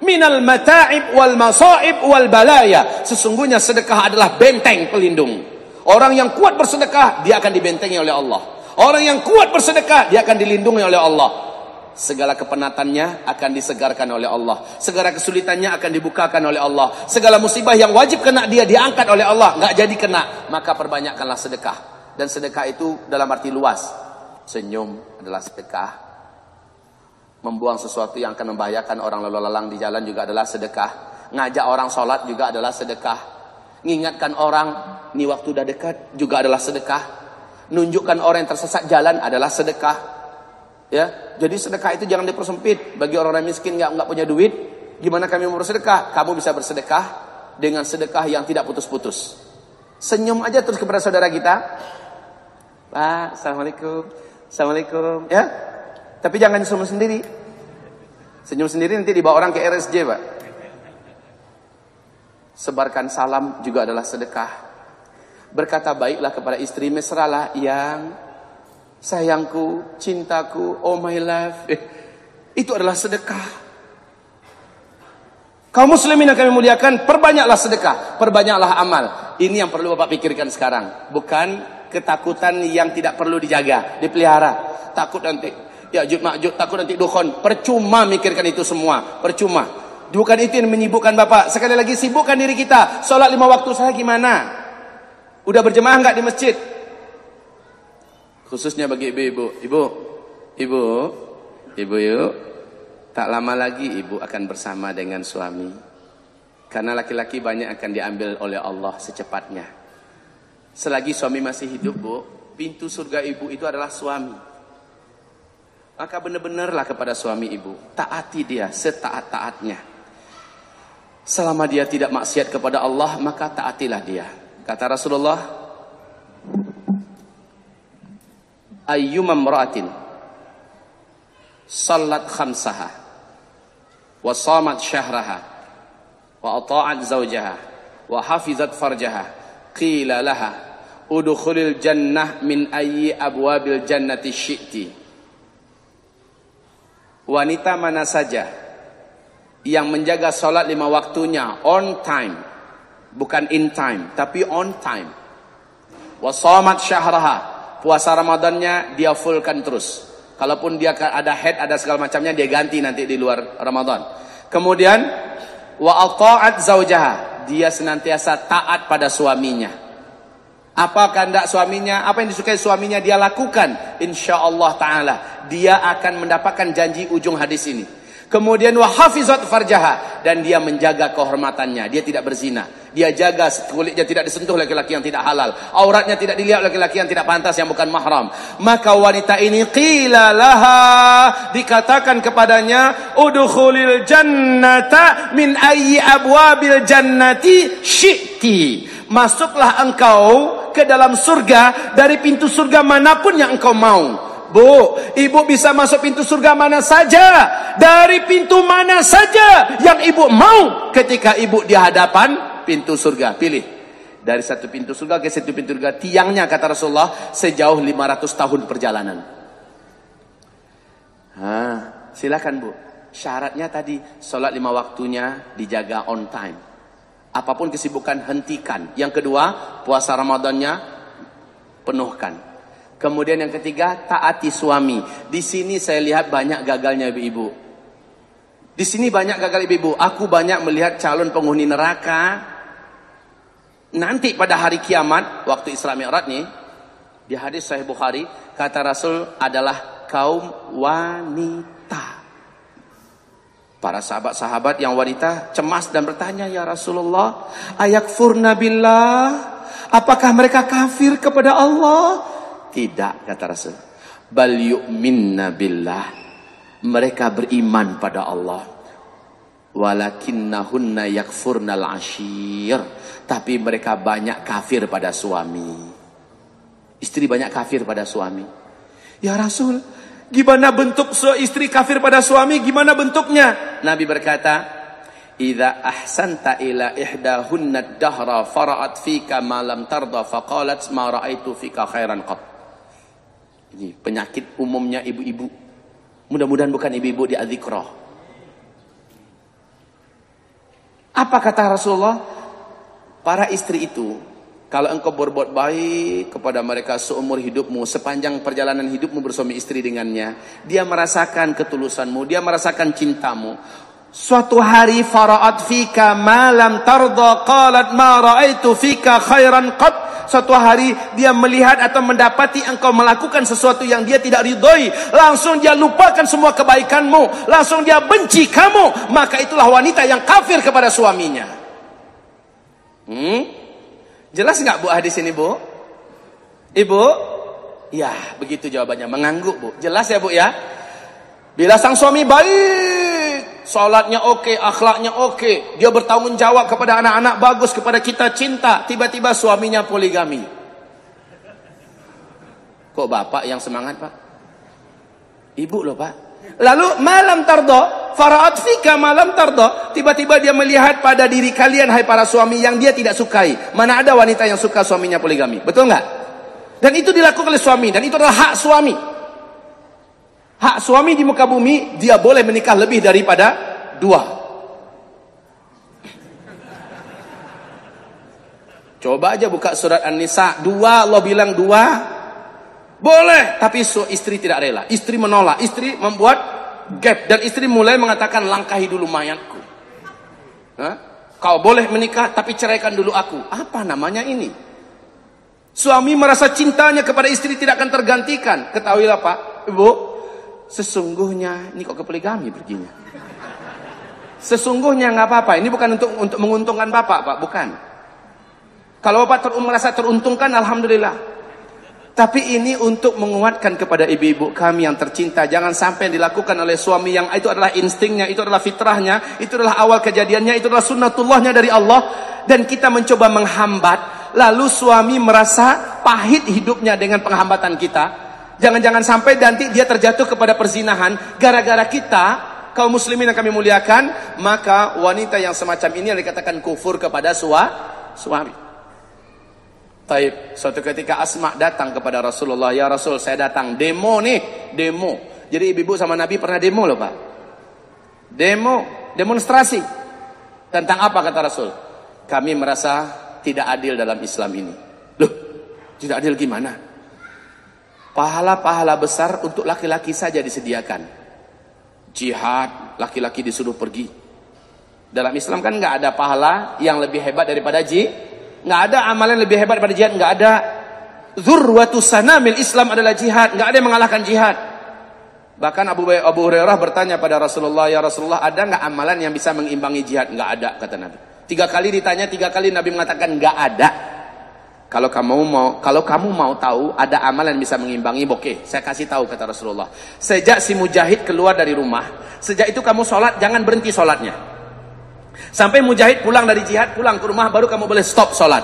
minal mata'ib wal masaib wal balaya sesungguhnya sedekah adalah benteng pelindung orang yang kuat bersedekah dia akan dibentengi oleh Allah. Orang yang kuat bersedekah dia akan dilindungi oleh Allah. Segala kepenatannya akan disegarkan oleh Allah. Segala kesulitannya akan dibukakan oleh Allah. Segala musibah yang wajib kena dia diangkat oleh Allah. Nggak jadi kena. Maka perbanyakkanlah sedekah. Dan sedekah itu dalam arti luas. Senyum adalah sedekah. Membuang sesuatu yang akan membahayakan orang lalu lalang di jalan juga adalah sedekah. Ngajak orang sholat juga adalah sedekah. Ngingatkan orang, ini waktu udah dekat juga adalah sedekah. Nunjukkan orang yang tersesat jalan adalah sedekah. Ya, jadi sedekah itu jangan dipersempit bagi orang yang miskin nggak nggak punya duit. Gimana kami mau bersedekah? Kamu bisa bersedekah dengan sedekah yang tidak putus-putus. Senyum aja terus kepada saudara kita. Pak, assalamualaikum, assalamualaikum. Ya, tapi jangan senyum sendiri. Senyum sendiri nanti dibawa orang ke RSJ, Pak. Sebarkan salam juga adalah sedekah. Berkata baiklah kepada istri, mesralah yang sayangku, cintaku, oh my love. Eh, itu adalah sedekah. Kaum muslimin yang kami muliakan, perbanyaklah sedekah, perbanyaklah amal. Ini yang perlu Bapak pikirkan sekarang. Bukan ketakutan yang tidak perlu dijaga, dipelihara. Takut nanti Ya jut takut nanti dukhon. Percuma mikirkan itu semua. Percuma. Bukan itu yang menyibukkan Bapak. Sekali lagi sibukkan diri kita. Sholat lima waktu saya gimana? Udah berjemaah enggak di masjid? Khususnya bagi ibu-ibu. Ibu, ibu, ibu yuk. Tak lama lagi ibu akan bersama dengan suami. Karena laki-laki banyak akan diambil oleh Allah secepatnya. Selagi suami masih hidup bu, pintu surga ibu itu adalah suami. Maka benar-benarlah kepada suami ibu. Taati dia setaat-taatnya. Selama dia tidak maksiat kepada Allah, maka taatilah dia. Kata Rasulullah, Ayyumam ra'atin salat khamsaha wa samat syahraha wa ata'at zawjaha wa hafizat farjaha qila laha udkhulil jannah min ayyi abwabil jannati syi'ti wanita mana saja yang menjaga sholat lima waktunya on time, bukan in time, tapi on time. Wasomat syahraha, puasa Ramadannya dia fullkan terus. Kalaupun dia ada head, ada segala macamnya, dia ganti nanti di luar Ramadan. Kemudian, wa ata'at zaujaha, dia senantiasa taat pada suaminya. Apa kehendak suaminya, apa yang disukai suaminya dia lakukan. Insya Allah Ta'ala. Dia akan mendapatkan janji ujung hadis ini. Kemudian wahafizat farjaha. Dan dia menjaga kehormatannya. Dia tidak berzina. Dia jaga kulitnya tidak disentuh laki-laki yang tidak halal. Auratnya tidak dilihat laki-laki yang tidak pantas yang bukan mahram. Maka wanita ini qila laha. Dikatakan kepadanya. Udukhulil jannata min ayyi abwabil jannati syi'ti. Masuklah engkau ke dalam surga dari pintu surga manapun yang engkau mau. Bu, ibu bisa masuk pintu surga mana saja, dari pintu mana saja yang ibu mau ketika ibu di hadapan pintu surga. Pilih dari satu pintu surga ke satu pintu surga. Tiangnya kata Rasulullah sejauh 500 tahun perjalanan. Ah, silakan Bu. Syaratnya tadi sholat lima waktunya dijaga on time. Apa pun kesibukan hentikan. Yang kedua, puasa Ramadannya penuhkan. Kemudian yang ketiga, taati suami. Di sini saya lihat banyak gagalnya ibu-ibu. Di sini banyak gagal ibu-ibu. Aku banyak melihat calon penghuni neraka. Nanti pada hari kiamat, waktu Isra Mi'raj nih, di hadis Sahih Bukhari, kata Rasul adalah kaum wanita. Para sahabat-sahabat yang wanita cemas dan bertanya, Ya Rasulullah, ayak furnabillah, apakah mereka kafir kepada Allah? Tidak, kata Rasul. Bal yu'minna billah. Mereka beriman pada Allah. Walakinnahunna yakfurnal ashir. Tapi mereka banyak kafir pada suami. Istri banyak kafir pada suami. Ya Rasul, gimana bentuk istri kafir pada suami? Gimana bentuknya? Nabi berkata, Idza ahsanta ila ihdahunna dahra fara'at fika ma lam tarda faqalat ma ra'aitu fika khairan qat. Ini penyakit umumnya ibu-ibu. Mudah-mudahan bukan ibu-ibu di adzikra. Apa kata Rasulullah? Para istri itu, kalau engkau berbuat baik kepada mereka seumur hidupmu, sepanjang perjalanan hidupmu bersuami istri dengannya, dia merasakan ketulusanmu, dia merasakan cintamu. Suatu hari fara'at fika malam tarda qalat ma ra'aitu fika khairan qat. Suatu hari dia melihat atau mendapati engkau melakukan sesuatu yang dia tidak ridhoi, langsung dia lupakan semua kebaikanmu, langsung dia benci kamu, maka itulah wanita yang kafir kepada suaminya. Hmm? Jelas nggak Bu hadis ini, Bu? Ibu? Ya, begitu jawabannya, mengangguk, Bu. Jelas ya, Bu ya? Bila sang suami baik Salatnya oke, okay, akhlaknya oke. Okay. Dia bertanggung jawab kepada anak-anak bagus, kepada kita cinta. Tiba-tiba suaminya poligami. Kok bapak yang semangat pak? Ibu loh pak. Lalu malam tardo, faraat fika malam tardo. Tiba-tiba dia melihat pada diri kalian, hai para suami yang dia tidak sukai. Mana ada wanita yang suka suaminya poligami? Betul nggak? Dan itu dilakukan oleh suami, dan itu adalah hak suami. Hak suami di muka bumi, dia boleh menikah lebih daripada dua. Coba aja buka surat An-Nisa, dua, lo bilang dua. Boleh, tapi so, istri tidak rela. Istri menolak, istri membuat gap. Dan istri mulai mengatakan, langkahi dulu mayatku. Hah? Kau boleh menikah, tapi ceraikan dulu aku. Apa namanya ini? Suami merasa cintanya kepada istri tidak akan tergantikan. Ketahuilah Pak, Ibu, Sesungguhnya, ini kok ke poligami perginya. Sesungguhnya nggak apa-apa. Ini bukan untuk untuk menguntungkan bapak, pak, bukan. Kalau bapak ter merasa teruntungkan, alhamdulillah. Tapi ini untuk menguatkan kepada ibu-ibu kami yang tercinta. Jangan sampai dilakukan oleh suami yang itu adalah instingnya, itu adalah fitrahnya, itu adalah awal kejadiannya, itu adalah sunnatullahnya dari Allah. Dan kita mencoba menghambat. Lalu suami merasa pahit hidupnya dengan penghambatan kita. Jangan-jangan sampai nanti dia terjatuh kepada perzinahan gara-gara kita kaum muslimin yang kami muliakan, maka wanita yang semacam ini yang dikatakan kufur kepada sua, suami. Taib, suatu ketika Asma datang kepada Rasulullah, "Ya Rasul, saya datang demo nih, demo." Jadi ibu-ibu sama Nabi pernah demo loh, Pak. Demo, demonstrasi. Tentang apa kata Rasul? Kami merasa tidak adil dalam Islam ini. Loh, tidak adil gimana? Pahala-pahala besar untuk laki-laki saja disediakan. Jihad, laki-laki disuruh pergi. Dalam Islam kan nggak ada pahala yang lebih hebat daripada jihad. Nggak ada amalan lebih hebat daripada jihad. Nggak ada. Zurwatu sanamil Islam adalah jihad. Nggak ada yang mengalahkan jihad. Bahkan Abu, Abu Hurairah bertanya pada Rasulullah, Ya Rasulullah, ada nggak amalan yang bisa mengimbangi jihad? Nggak ada, kata Nabi. Tiga kali ditanya, tiga kali Nabi mengatakan nggak ada. Kalau kamu mau, kalau kamu mau tahu ada amalan yang bisa mengimbangi, oke, saya kasih tahu kata Rasulullah. Sejak si mujahid keluar dari rumah, sejak itu kamu sholat, jangan berhenti sholatnya. Sampai mujahid pulang dari jihad, pulang ke rumah, baru kamu boleh stop sholat.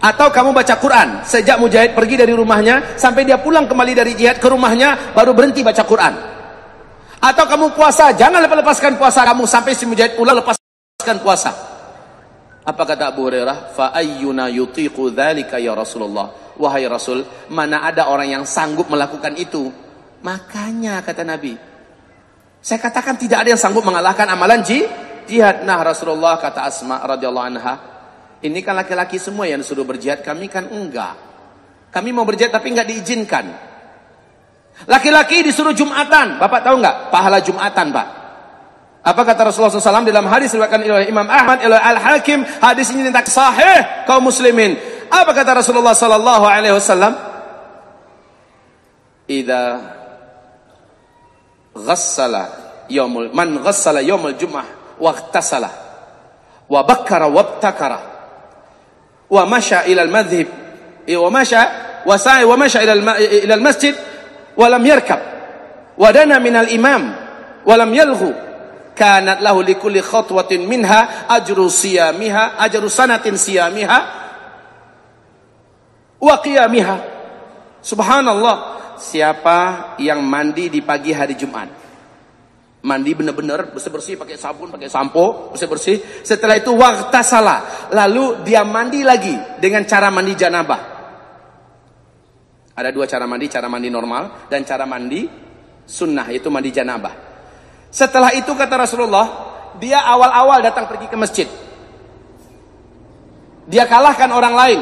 Atau kamu baca Quran, sejak mujahid pergi dari rumahnya, sampai dia pulang kembali dari jihad ke rumahnya, baru berhenti baca Quran. Atau kamu puasa, jangan lepas-lepaskan puasa kamu sampai si mujahid pulang lepaskan puasa. Apa kata Abu Hurairah? Fa ayyuna yutiqu dzalika ya Rasulullah. Wahai Rasul, mana ada orang yang sanggup melakukan itu? Makanya kata Nabi, saya katakan tidak ada yang sanggup mengalahkan amalan jihad. Nah Rasulullah kata Asma radhiyallahu anha, ini kan laki-laki semua yang disuruh berjihad, kami kan enggak. Kami mau berjihad tapi enggak diizinkan. Laki-laki disuruh Jumatan. Bapak tahu enggak pahala Jumatan, Pak? Apa kata Rasulullah SAW dalam hadis riwayatkan oleh Imam Ahmad oleh Al Hakim hadis ini tentang sahih kaum muslimin. Apa kata Rasulullah Sallallahu Alaihi Wasallam? Ida ghassala yomul man ghassala yomul jum'ah wa ightasala wa bakkara wa ibtakara wa masha ila al-madhhib wa masha wa sa'i wa masha ila al-masjid wa lam yarkab wadana minal imam walam yalghu kanat lahu likulli khatwatin minha ajru siyamiha ajru sanatin siyamiha wa qiyamiha subhanallah siapa yang mandi di pagi hari Jumat mandi benar-benar bersih-bersih pakai sabun, pakai sampo, bersih-bersih. Setelah itu salah, lalu dia mandi lagi dengan cara mandi janabah. Ada dua cara mandi, cara mandi normal dan cara mandi sunnah, yaitu mandi janabah. Setelah itu kata Rasulullah, dia awal-awal datang pergi ke masjid. Dia kalahkan orang lain.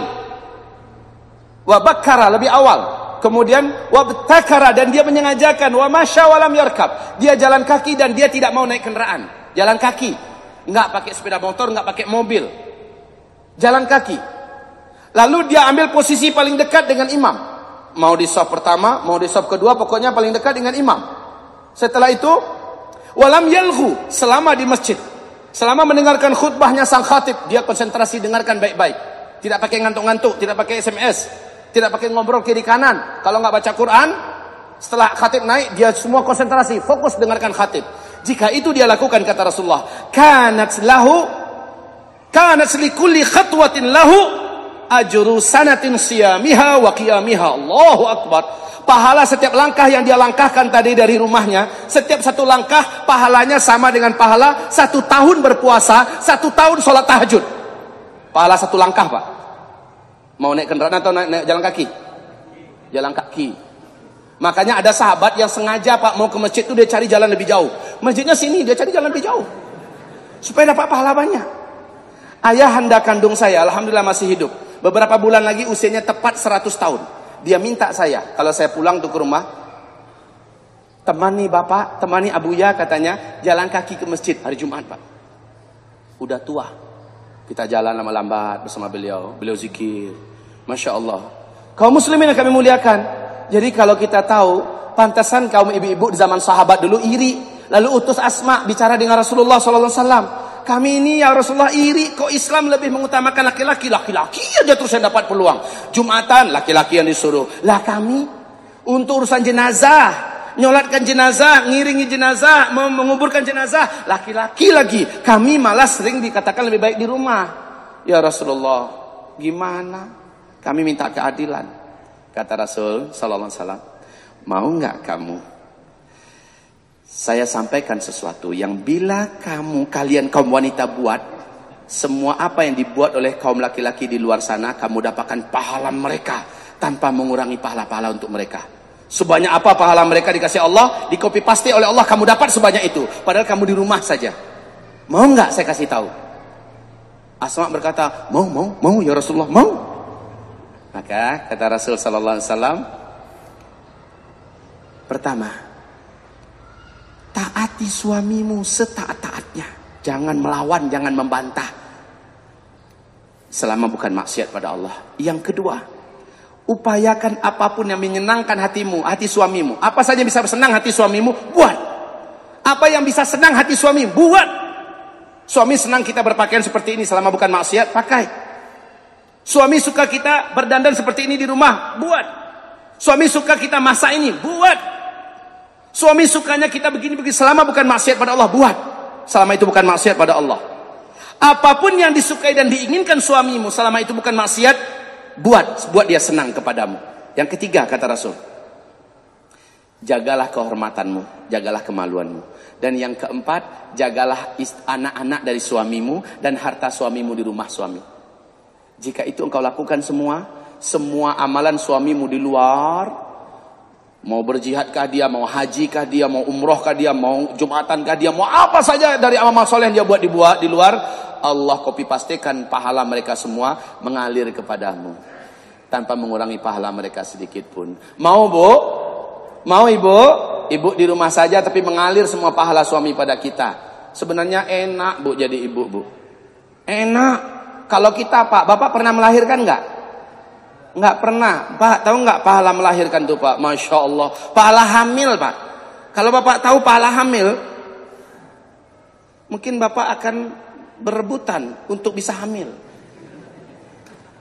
Wabakara lebih awal. Kemudian wabtakara dan dia menyengajakan wa masya walam yarkab. Dia jalan kaki dan dia tidak mau naik kendaraan. Jalan kaki. Enggak pakai sepeda motor, enggak pakai mobil. Jalan kaki. Lalu dia ambil posisi paling dekat dengan imam. Mau di sop pertama, mau di sop kedua, pokoknya paling dekat dengan imam. Setelah itu, walam yalhu selama di masjid. Selama mendengarkan khutbahnya sang khatib, dia konsentrasi dengarkan baik-baik. Tidak pakai ngantuk-ngantuk, tidak pakai SMS, tidak pakai ngobrol kiri kanan. Kalau nggak baca Quran, setelah khatib naik, dia semua konsentrasi, fokus dengarkan khatib. Jika itu dia lakukan kata Rasulullah, kanat lahu kanat likulli khatwatin lahu ajru sanatin siyamiha wa qiyamiha. Allahu akbar. Pahala setiap langkah yang dia langkahkan tadi dari rumahnya, setiap satu langkah pahalanya sama dengan pahala satu tahun berpuasa, satu tahun sholat tahajud. Pahala satu langkah, Pak. Mau naik kendaraan atau naik, naik jalan kaki? Jalan kaki. Makanya ada sahabat yang sengaja Pak mau ke masjid itu dia cari jalan lebih jauh. Masjidnya sini, dia cari jalan lebih jauh. Supaya dapat pahala banyak. Ayah handa kandung saya, Alhamdulillah masih hidup. Beberapa bulan lagi usianya tepat 100 tahun. Dia minta saya, kalau saya pulang tuh ke rumah, temani bapak, temani abuya katanya, jalan kaki ke masjid hari Jumat Pak. Udah tua. Kita jalan lama lambat bersama beliau, beliau zikir. Masya Allah. Kaum muslimin yang kami muliakan. Jadi kalau kita tahu, pantasan kaum ibu-ibu di zaman sahabat dulu iri. Lalu utus Asma bicara dengan Rasulullah SAW. Kami ini ya Rasulullah iri kok Islam lebih mengutamakan laki-laki. Laki-laki aja terus yang dapat peluang. Jumatan laki-laki yang disuruh. Lah kami untuk urusan jenazah. Nyolatkan jenazah, ngiringi jenazah, menguburkan jenazah. Laki-laki lagi. Kami malah sering dikatakan lebih baik di rumah. Ya Rasulullah, gimana? Kami minta keadilan. Kata Rasul Wasallam, mau nggak kamu? Saya sampaikan sesuatu yang bila kamu kalian kaum wanita buat semua apa yang dibuat oleh kaum laki-laki di luar sana kamu dapatkan pahala mereka tanpa mengurangi pahala-pahala untuk mereka. Sebanyak apa pahala mereka dikasih Allah, dikopi pasti oleh Allah kamu dapat sebanyak itu. Padahal kamu di rumah saja. Mau nggak saya kasih tahu? Asma berkata, mau, mau, mau ya Rasulullah, mau. Maka kata Rasul Sallallahu Alaihi Wasallam, pertama, taati suamimu setaat-taatnya. Jangan melawan, jangan membantah. Selama bukan maksiat pada Allah. Yang kedua, upayakan apa pun yang menyenangkan hatimu, hati suamimu. Apa saja bisa senang hati suamimu, buat. Apa yang bisa senang hati suami, buat. Suami senang kita berpakaian seperti ini selama bukan maksiat, pakai. Suami suka kita berdandan seperti ini di rumah, buat. Suami suka kita masak ini, buat. Suami sukanya kita begini-begini selama bukan maksiat pada Allah, buat. Selama itu bukan maksiat pada Allah. Apa pun yang disukai dan diinginkan suamimu selama itu bukan maksiat, buat buat dia senang kepadamu. Yang ketiga kata Rasul, jagalah kehormatanmu, jagalah kemaluanmu. Dan yang keempat, jagalah anak-anak dari suamimu dan harta suamimu di rumah suami. Jika itu engkau lakukan semua, semua amalan suamimu di luar, mau berjihadkah dia, mau hajikah dia, mau umrohkah dia, mau jumatankah dia, mau apa saja dari amal soleh yang dia buat dibuat di luar, Allah kopi pastikan pahala mereka semua mengalir kepadamu tanpa mengurangi pahala mereka sedikit pun. Mau bu? Mau ibu? Ibu di rumah saja tapi mengalir semua pahala suami pada kita. Sebenarnya enak bu jadi ibu bu. Enak. Kalau kita pak, bapak pernah melahirkan nggak? Nggak pernah. Pak tahu nggak pahala melahirkan tuh pak? Masya Allah. Pahala hamil pak. Kalau bapak tahu pahala hamil, mungkin bapak akan berebutan untuk bisa hamil.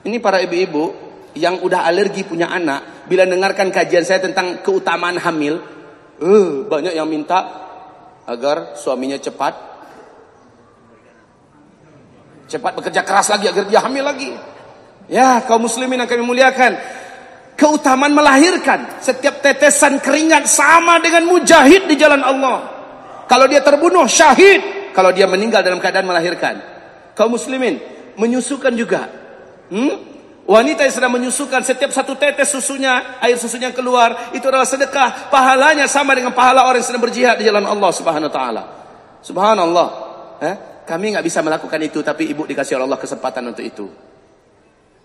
Ini para ibu-ibu yang udah alergi punya anak, bila dengarkan kajian saya tentang keutamaan hamil, Uh, banyak yang minta agar suaminya cepat cepat bekerja keras lagi agar dia hamil lagi. Ya, kaum muslimin yang kami muliakan. Keutamaan melahirkan setiap tetesan keringat sama dengan mujahid di jalan Allah. Kalau dia terbunuh syahid, kalau dia meninggal dalam keadaan melahirkan. Kaum muslimin menyusukan juga. Hmm? Wanita yang sedang menyusukan setiap satu tetes susunya, air susunya keluar, itu adalah sedekah. Pahalanya sama dengan pahala orang yang sedang berjihad di jalan Allah Subhanahu wa taala. Subhanallah. Eh? Kami nggak bisa melakukan itu, tapi ibu dikasih Allah kesempatan untuk itu.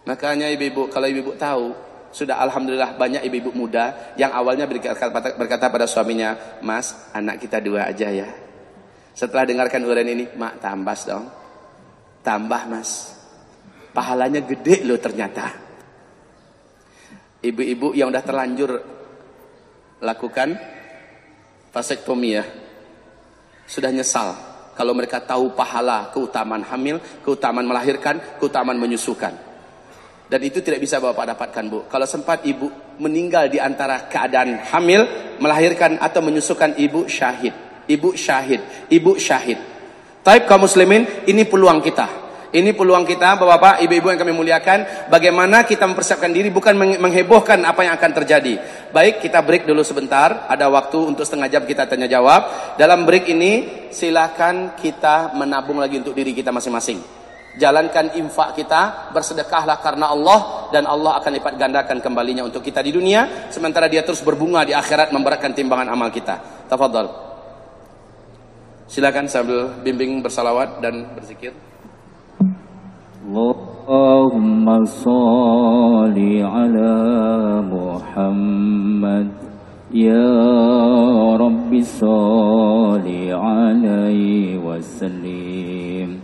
Makanya ibu-ibu, kalau ibu-ibu tahu, sudah alhamdulillah banyak ibu-ibu muda yang awalnya berkata, berkata pada suaminya, Mas, anak kita dua aja ya. Setelah dengarkan uraian ini, mak tambah dong. Tambah mas. Pahalanya gede loh ternyata. Ibu-ibu yang udah terlanjur lakukan vasektomi ya. Sudah nyesal kalau mereka tahu pahala keutamaan hamil, keutamaan melahirkan, keutamaan menyusukan. Dan itu tidak bisa Bapak dapatkan, Bu. Kalau sempat ibu meninggal di antara keadaan hamil, melahirkan atau menyusukan ibu syahid. Ibu syahid, ibu syahid. Taib kaum muslimin, ini peluang kita. Ini peluang kita Bapak-bapak, Ibu-ibu yang kami muliakan, bagaimana kita mempersiapkan diri bukan menghebohkan apa yang akan terjadi. Baik, kita break dulu sebentar, ada waktu untuk setengah jam kita tanya jawab. Dalam break ini silakan kita menabung lagi untuk diri kita masing-masing. Jalankan infak kita, bersedekahlah karena Allah dan Allah akan lipat gandakan kembalinya untuk kita di dunia sementara dia terus berbunga di akhirat memberatkan timbangan amal kita. Tafadhal. Silakan sambil bimbing bersalawat dan berzikir. اللهم صل على محمد يا رب صل عليه وسلم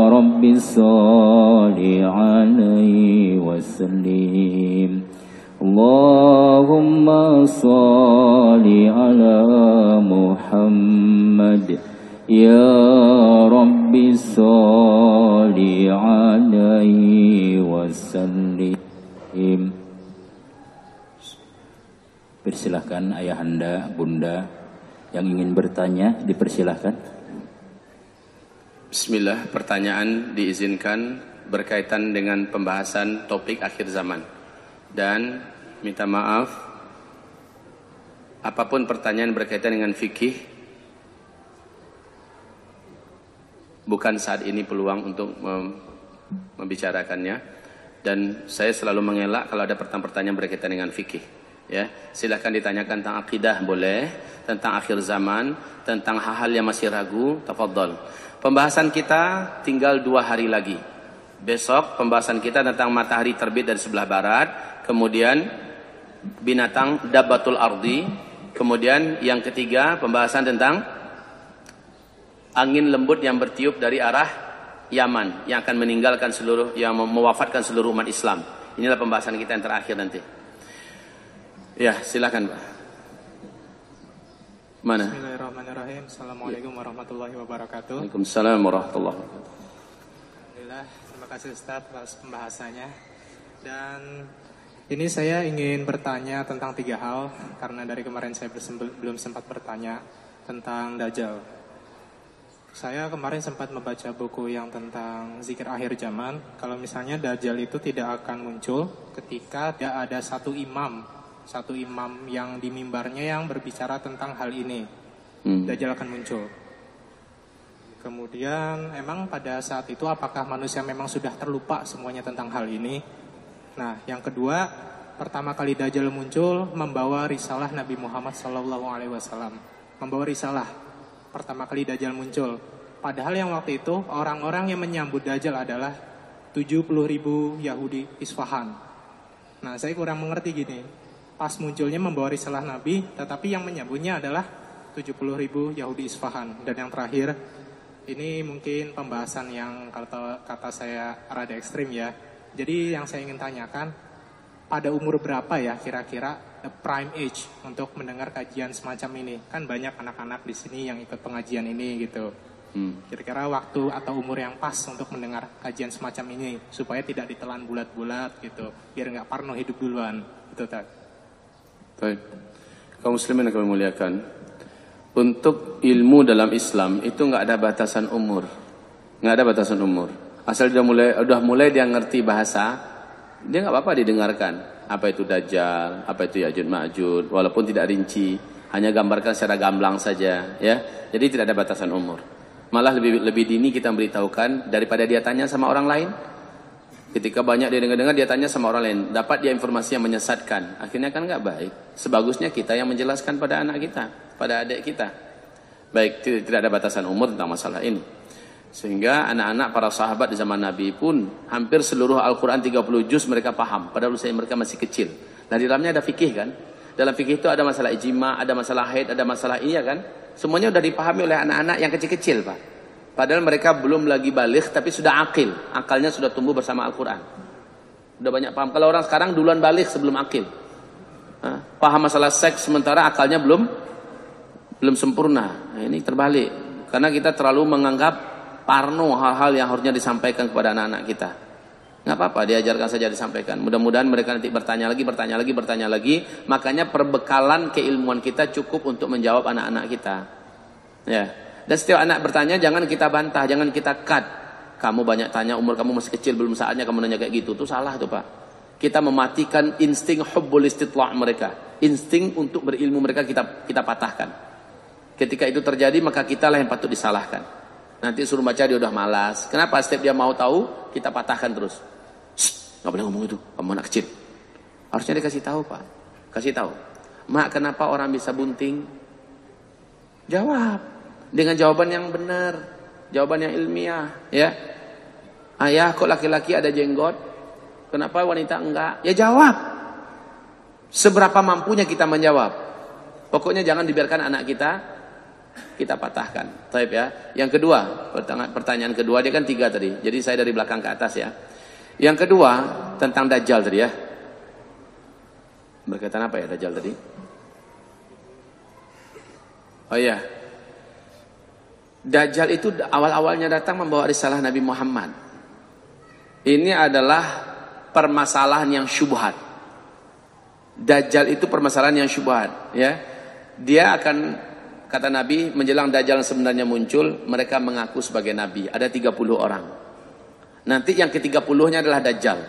رب صل عليه وسلم اللهم صل على محمد يا رب صل عليه وسلم Persilahkan ayahanda, bunda yang ingin bertanya dipersilahkan. Bismillah, pertanyaan diizinkan berkaitan dengan pembahasan topik akhir zaman. Dan minta maaf apa pun pertanyaan berkaitan dengan fikih bukan saat ini peluang untuk membicarakannya. Dan saya selalu mengelak kalau ada pertanyaan-pertanyaan berkaitan dengan fikih ya. Silahkan ditanyakan tentang akidah boleh. Tentang akhir zaman tentang hal-hal yang masih ragu tafadhol pembahasan kita tinggal dua hari lagi besok pembahasan kita tentang matahari terbit dari sebelah barat kemudian binatang dabatul ardi, kemudian yang ketiga pembahasan tentang angin lembut yang bertiup dari arah Yaman yang akan meninggalkan seluruh yang mewafatkan seluruh umat Islam. Inilah pembahasan kita yang terakhir nanti. Ya, silakan, Pak. Mana? Bismillahirrahmanirrahim. Assalamualaikum warahmatullahi wabarakatuh. Waalaikumsalam warahmatullahi wabarakatuh. Alhamdulillah, terima kasih Ustaz atas pembahasannya. Dan ini saya ingin bertanya tentang tiga hal karena dari kemarin saya belum sempat bertanya tentang Dajjal. Saya kemarin sempat membaca buku yang tentang zikir akhir zaman. Kalau misalnya Dajjal itu tidak akan muncul ketika tidak ada satu imam, satu imam yang di mimbarnya yang berbicara tentang hal ini. Hmm. Dajjal akan muncul. Kemudian emang pada saat itu apakah manusia memang sudah terlupa semuanya tentang hal ini? Nah, yang kedua, pertama kali Dajjal muncul membawa risalah Nabi Muhammad SAW, membawa risalah pertama kali Dajjal muncul. Padahal yang waktu itu orang-orang yang menyambut Dajjal adalah 70 ribu Yahudi Isfahan. Nah, saya kurang mengerti gini. Pas munculnya membawa risalah Nabi, tetapi yang menyambutnya adalah 70 ribu Yahudi Isfahan. Dan yang terakhir, ini mungkin pembahasan yang kata, kata saya rada ekstrim ya. Jadi yang saya ingin tanyakan, pada umur berapa ya kira-kira the prime age untuk mendengar kajian semacam ini? Kan banyak anak-anak di sini yang ikut pengajian ini gitu. Hmm. Kira-kira waktu atau umur yang pas untuk mendengar kajian semacam ini supaya tidak ditelan bulat-bulat gitu, biar nggak parno hidup duluan, gitu tak? Baik. Kaum muslimin yang kami muliakan. Untuk ilmu dalam Islam itu nggak ada batasan umur. nggak ada batasan umur. Asal dia mulai udah mulai dia ngerti bahasa, dia nggak apa-apa didengarkan. Apa itu dajjal, apa itu yajud ma'jud, walaupun tidak rinci, hanya gambarkan secara gamblang saja, ya. Jadi tidak ada batasan umur. Malah lebih lebih dini kita beritahukan daripada dia tanya sama orang lain. Ketika banyak dia dengar-dengar dia tanya sama orang lain, dapat dia informasi yang menyesatkan. Akhirnya kan nggak baik. Sebagusnya kita yang menjelaskan pada anak kita, pada adik kita. Baik, tidak, ada batasan umur tentang masalah ini. Sehingga anak-anak para sahabat di zaman Nabi pun hampir seluruh Al-Quran 30 juz mereka paham. Padahal usia mereka masih kecil. Nah di dalamnya ada fikih kan. Dalam fikih itu ada masalah ijma, ada masalah haid, ada masalah iya kan. Semuanya sudah dipahami oleh anak-anak yang kecil-kecil Pak. Padahal mereka belum lagi balik tapi sudah akil. Akalnya sudah tumbuh bersama Al-Quran. Sudah banyak paham. Kalau orang sekarang duluan balik sebelum akil. Paham masalah seks sementara akalnya belum belum sempurna. Nah, ini terbalik. Karena kita terlalu menganggap parno hal-hal yang harusnya disampaikan kepada anak-anak kita. Nggak apa-apa, diajarkan saja disampaikan. Mudah-mudahan mereka nanti bertanya lagi, bertanya lagi, bertanya lagi. Makanya perbekalan keilmuan kita cukup untuk menjawab anak-anak kita. Ya. Dan setiap anak bertanya jangan kita bantah, jangan kita cut. Kamu banyak tanya, umur kamu masih kecil, belum saatnya kamu nanya kayak gitu. Itu salah tuh Pak. Kita mematikan insting hubbul istitla' mereka. Insting untuk berilmu mereka kita kita patahkan. Ketika itu terjadi maka kitalah yang patut disalahkan. Nanti suruh baca dia udah malas. Kenapa? Setiap dia mau tahu, kita patahkan terus. Shh, gak boleh ngomong itu, kamu anak kecil. Harusnya dikasih tahu pak. Kasih tahu. Mak kenapa orang bisa bunting? Jawab. Dengan jawaban yang benar. Jawaban yang ilmiah. Ya. Ayah kok laki-laki ada jenggot? Kenapa wanita enggak? Ya jawab. Seberapa mampunya kita menjawab. Pokoknya jangan dibiarkan anak kita kita patahkan. Taib ya. Yang kedua, pertanyaan kedua dia kan tiga tadi. Jadi saya dari belakang ke atas ya. Yang kedua tentang Dajjal tadi ya. Berkaitan apa ya Dajjal tadi? Oh iya. Dajjal itu awal-awalnya datang membawa risalah Nabi Muhammad. Ini adalah permasalahan yang syubhat. Dajjal itu permasalahan yang syubhat, ya. Dia akan kata Nabi menjelang Dajjal sebenarnya muncul, mereka mengaku sebagai nabi. Ada 30 orang. Nanti yang ke-30-nya adalah Dajjal.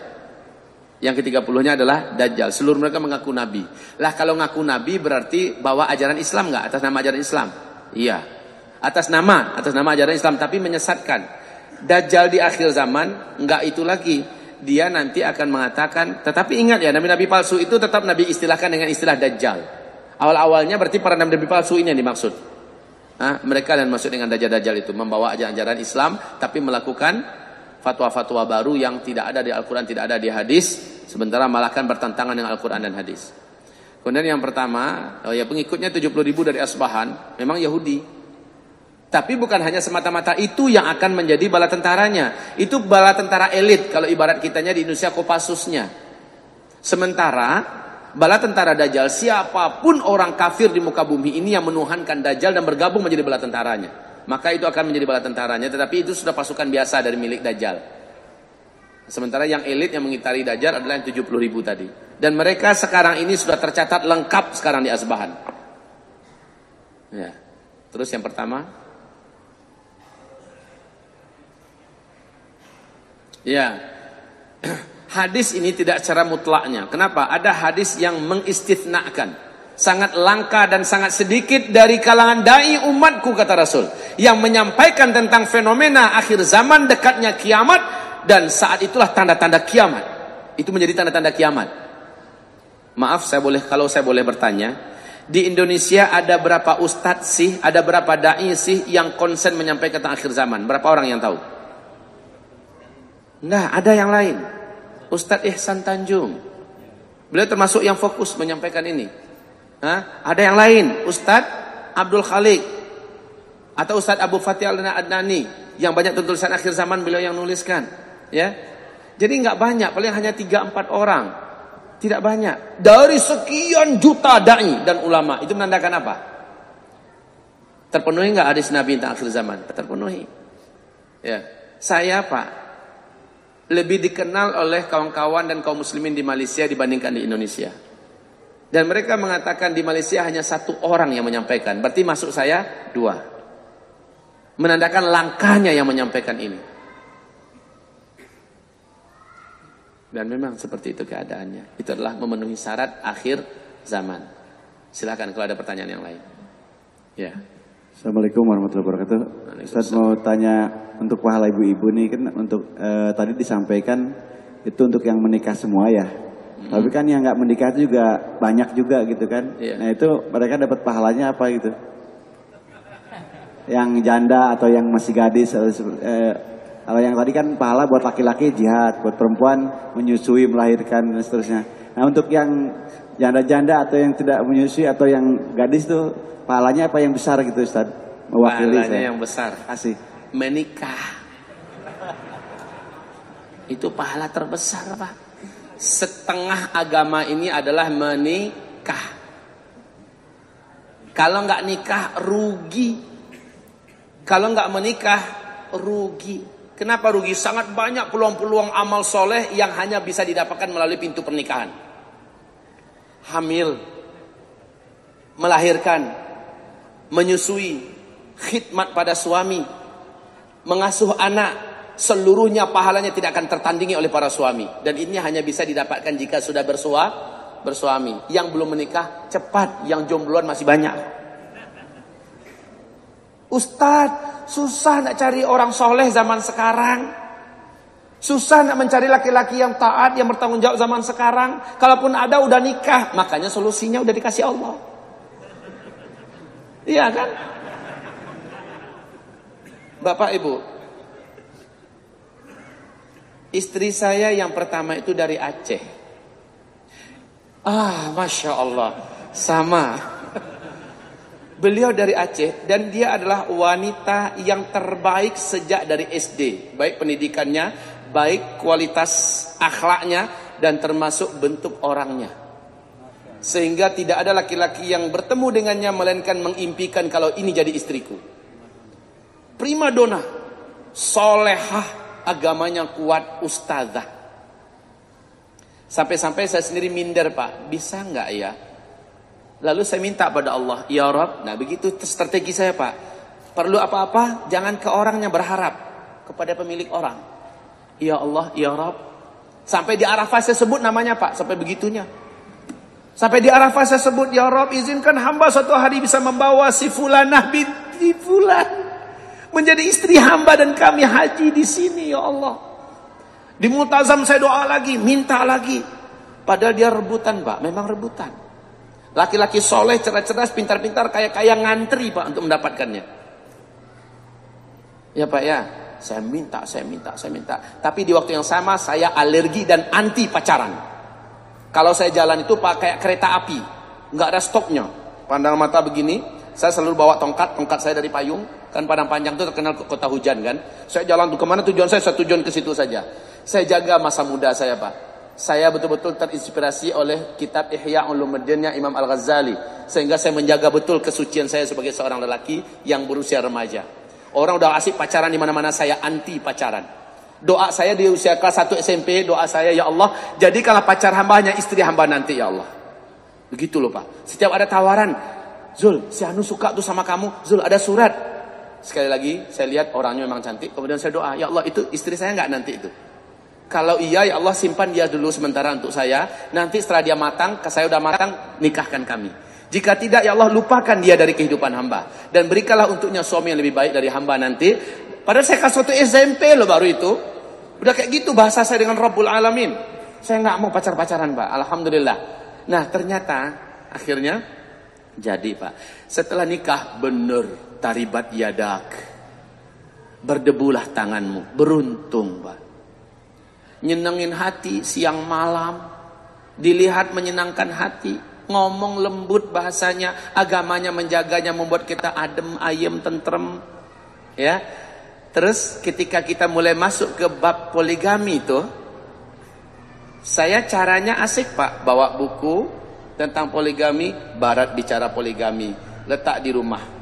Yang ke-30-nya adalah Dajjal. Seluruh mereka mengaku nabi. Lah kalau ngaku nabi berarti bawa ajaran Islam nggak atas nama ajaran Islam? Iya. Atas nama, atas nama ajaran Islam tapi menyesatkan. Dajjal di akhir zaman nggak itu lagi. Dia nanti akan mengatakan, tetapi ingat ya, nabi-nabi palsu itu tetap nabi istilahkan dengan istilah Dajjal. Awal-awalnya berarti para nabi-nabi palsu ini yang dimaksud. Hah? Mereka yang maksud dengan dajjal-dajjal itu membawa ajaran-ajaran Islam tapi melakukan fatwa-fatwa baru yang tidak ada di Al-Quran, tidak ada di hadis, sementara malah kan bertentangan dengan Al-Quran dan hadis. Kemudian yang pertama, ya pengikutnya 70 ribu dari Asbahan, memang Yahudi. Tapi bukan hanya semata-mata itu yang akan menjadi bala tentaranya. Itu bala tentara elit kalau ibarat kitanya di Indonesia Kopassusnya. Sementara bala tentara Dajjal siapa pun orang kafir di muka bumi ini yang menuhankan Dajjal dan bergabung menjadi bala tentaranya. Maka itu akan menjadi bala tentaranya tetapi itu sudah pasukan biasa dari milik Dajjal. Sementara yang elit yang mengitari Dajjal adalah yang 70 ribu tadi. Dan mereka sekarang ini sudah tercatat lengkap sekarang di Asbahan. Ya. Terus yang pertama ya hadis ini tidak secara mutlaknya. Kenapa? Ada hadis yang mengistitnakan. Sangat langka dan sangat sedikit dari kalangan dai umatku kata Rasul yang menyampaikan tentang fenomena akhir zaman dekatnya kiamat dan saat itulah tanda-tanda kiamat. Itu menjadi tanda-tanda kiamat. Maaf saya boleh kalau saya boleh bertanya, di Indonesia ada berapa ustadz sih, ada berapa dai sih yang konsen menyampaikan tentang akhir zaman? Berapa orang yang tahu? Nah, ada yang lain. Ustadz Ihsan Tanjung. Beliau termasuk yang fokus menyampaikan ini. Hah? Ada yang lain, Ustadz Abdul Khalik atau Ustadz Abu Fatih Al-Adnani yang banyak tulisan akhir zaman beliau yang nuliskan, ya. Jadi nggak banyak, paling hanya 3 4 orang. Tidak banyak. Dari sekian juta dai dan ulama, itu menandakan apa? Terpenuhi nggak hadis Nabi tentang akhir zaman? Terpenuhi. Ya. Saya Pak, lebih dikenal oleh kawan-kawan dan kaum muslimin di Malaysia dibandingkan di Indonesia. Dan mereka mengatakan di Malaysia hanya satu orang yang menyampaikan. Berarti masuk saya dua. Menandakan langkahnya yang menyampaikan ini. Dan memang seperti itu keadaannya. Itu adalah memenuhi syarat akhir zaman. Silakan kalau ada pertanyaan yang lain. Ya. Assalamualaikum warahmatullahi wabarakatuh. Ustaz mau tanya untuk pahala ibu-ibu nih kan untuk eh, tadi disampaikan itu untuk yang menikah semua ya. Hmm. Tapi kan yang nggak menikah itu juga banyak juga gitu kan. Iya. Nah itu mereka dapat pahalanya apa gitu? Yang janda atau yang masih gadis atau sep- eh, kalau yang tadi kan pahala buat laki-laki jihad, buat perempuan menyusui, melahirkan dan seterusnya. Nah untuk yang janda-janda atau yang tidak menyusui atau yang gadis tuh pahalanya apa yang besar gitu Ustaz? Mewakili Pahalanya saya. yang besar. Kasih. Menikah. Itu pahala terbesar, Pak. Setengah agama ini adalah menikah. Kalau nggak nikah rugi. Kalau nggak menikah rugi. Kenapa rugi? Sangat banyak peluang-peluang amal soleh yang hanya bisa didapatkan melalui pintu pernikahan. Hamil, melahirkan, menyusui, khidmat pada suami, mengasuh anak, seluruhnya pahalanya tidak akan tertandingi oleh para suami. Dan ini hanya bisa didapatkan jika sudah bersua, bersuami. Yang belum menikah, cepat. Yang jombloan masih banyak. Ustadz, susah nak cari orang soleh zaman sekarang. Susah nak mencari laki-laki yang taat, yang bertanggung jawab zaman sekarang. Kalaupun ada, udah nikah. Makanya solusinya udah dikasih Allah. Iya kan? Bapak Ibu, istri saya yang pertama itu dari Aceh. Ah, masya Allah, sama. Beliau dari Aceh dan dia adalah wanita yang terbaik sejak dari SD, baik pendidikannya, baik kualitas akhlaknya dan termasuk bentuk orangnya. Sehingga tidak ada laki-laki yang bertemu dengannya melainkan mengimpikan kalau ini jadi istriku prima dona, solehah, agamanya kuat, ustazah. Sampai-sampai saya sendiri minder pak, bisa nggak ya? Lalu saya minta pada Allah, ya Rob, nah begitu strategi saya pak. Perlu apa-apa, jangan ke orangnya berharap, kepada pemilik orang. Ya Allah, ya Rob. Sampai di Arafah saya sebut namanya pak, sampai begitunya. Sampai di Arafah saya sebut, ya Rob izinkan hamba suatu hari bisa membawa si fulanah binti fulan menjadi istri hamba dan kami haji di sini ya Allah. Di multazam saya doa lagi, minta lagi. Padahal dia rebutan pak, memang rebutan. Laki-laki soleh, cerdas-cerdas, pintar-pintar, kaya-kaya ngantri pak untuk mendapatkannya. Ya pak ya, saya minta, saya minta, saya minta. Tapi di waktu yang sama saya alergi dan anti pacaran. Kalau saya jalan itu pak kayak kereta api, nggak ada stopnya. Pandang mata begini, saya selalu bawa tongkat, tongkat saya dari payung. Kan Padang Panjang itu terkenal kota hujan kan. Saya jalan tuh ke mana tujuan saya, saya tujuan ke situ saja. Saya jaga masa muda saya pak. Saya betul-betul terinspirasi oleh kitab Ihya Ulumuddinnya Imam Al-Ghazali. Sehingga saya menjaga betul kesucian saya sebagai seorang lelaki yang berusia remaja. Orang udah asik pacaran di mana-mana saya anti pacaran. Doa saya di usia kelas 1 SMP, doa saya ya Allah, jadikanlah pacar hambanya istri hamba nanti ya Allah. Begitu loh Pak. Setiap ada tawaran, Zul, si Anu suka tuh sama kamu. Zul, ada surat. Sekali lagi, saya lihat orangnya memang cantik. Kemudian saya doa, ya Allah itu istri saya nggak nanti itu. Kalau iya, ya Allah simpan dia dulu sementara untuk saya. Nanti setelah dia matang, saya udah matang, nikahkan kami. Jika tidak, ya Allah lupakan dia dari kehidupan hamba. Dan berikanlah untuknya suami yang lebih baik dari hamba nanti. Padahal saya kasih satu SMP loh baru itu. Udah kayak gitu bahasa saya dengan Rabbul Alamin. Saya nggak mau pacar-pacaran, Pak. Alhamdulillah. Nah, ternyata akhirnya jadi, Pak. Setelah nikah bener taribat yadak. Berdebulah tanganmu. Beruntung, Pak. Nyenengin hati siang malam. Dilihat menyenangkan hati. Ngomong lembut bahasanya. Agamanya menjaganya membuat kita adem, ayem, tentrem. Ya. Terus ketika kita mulai masuk ke bab poligami itu. Saya caranya asik pak. Bawa buku tentang poligami. Barat bicara poligami. Letak di rumah.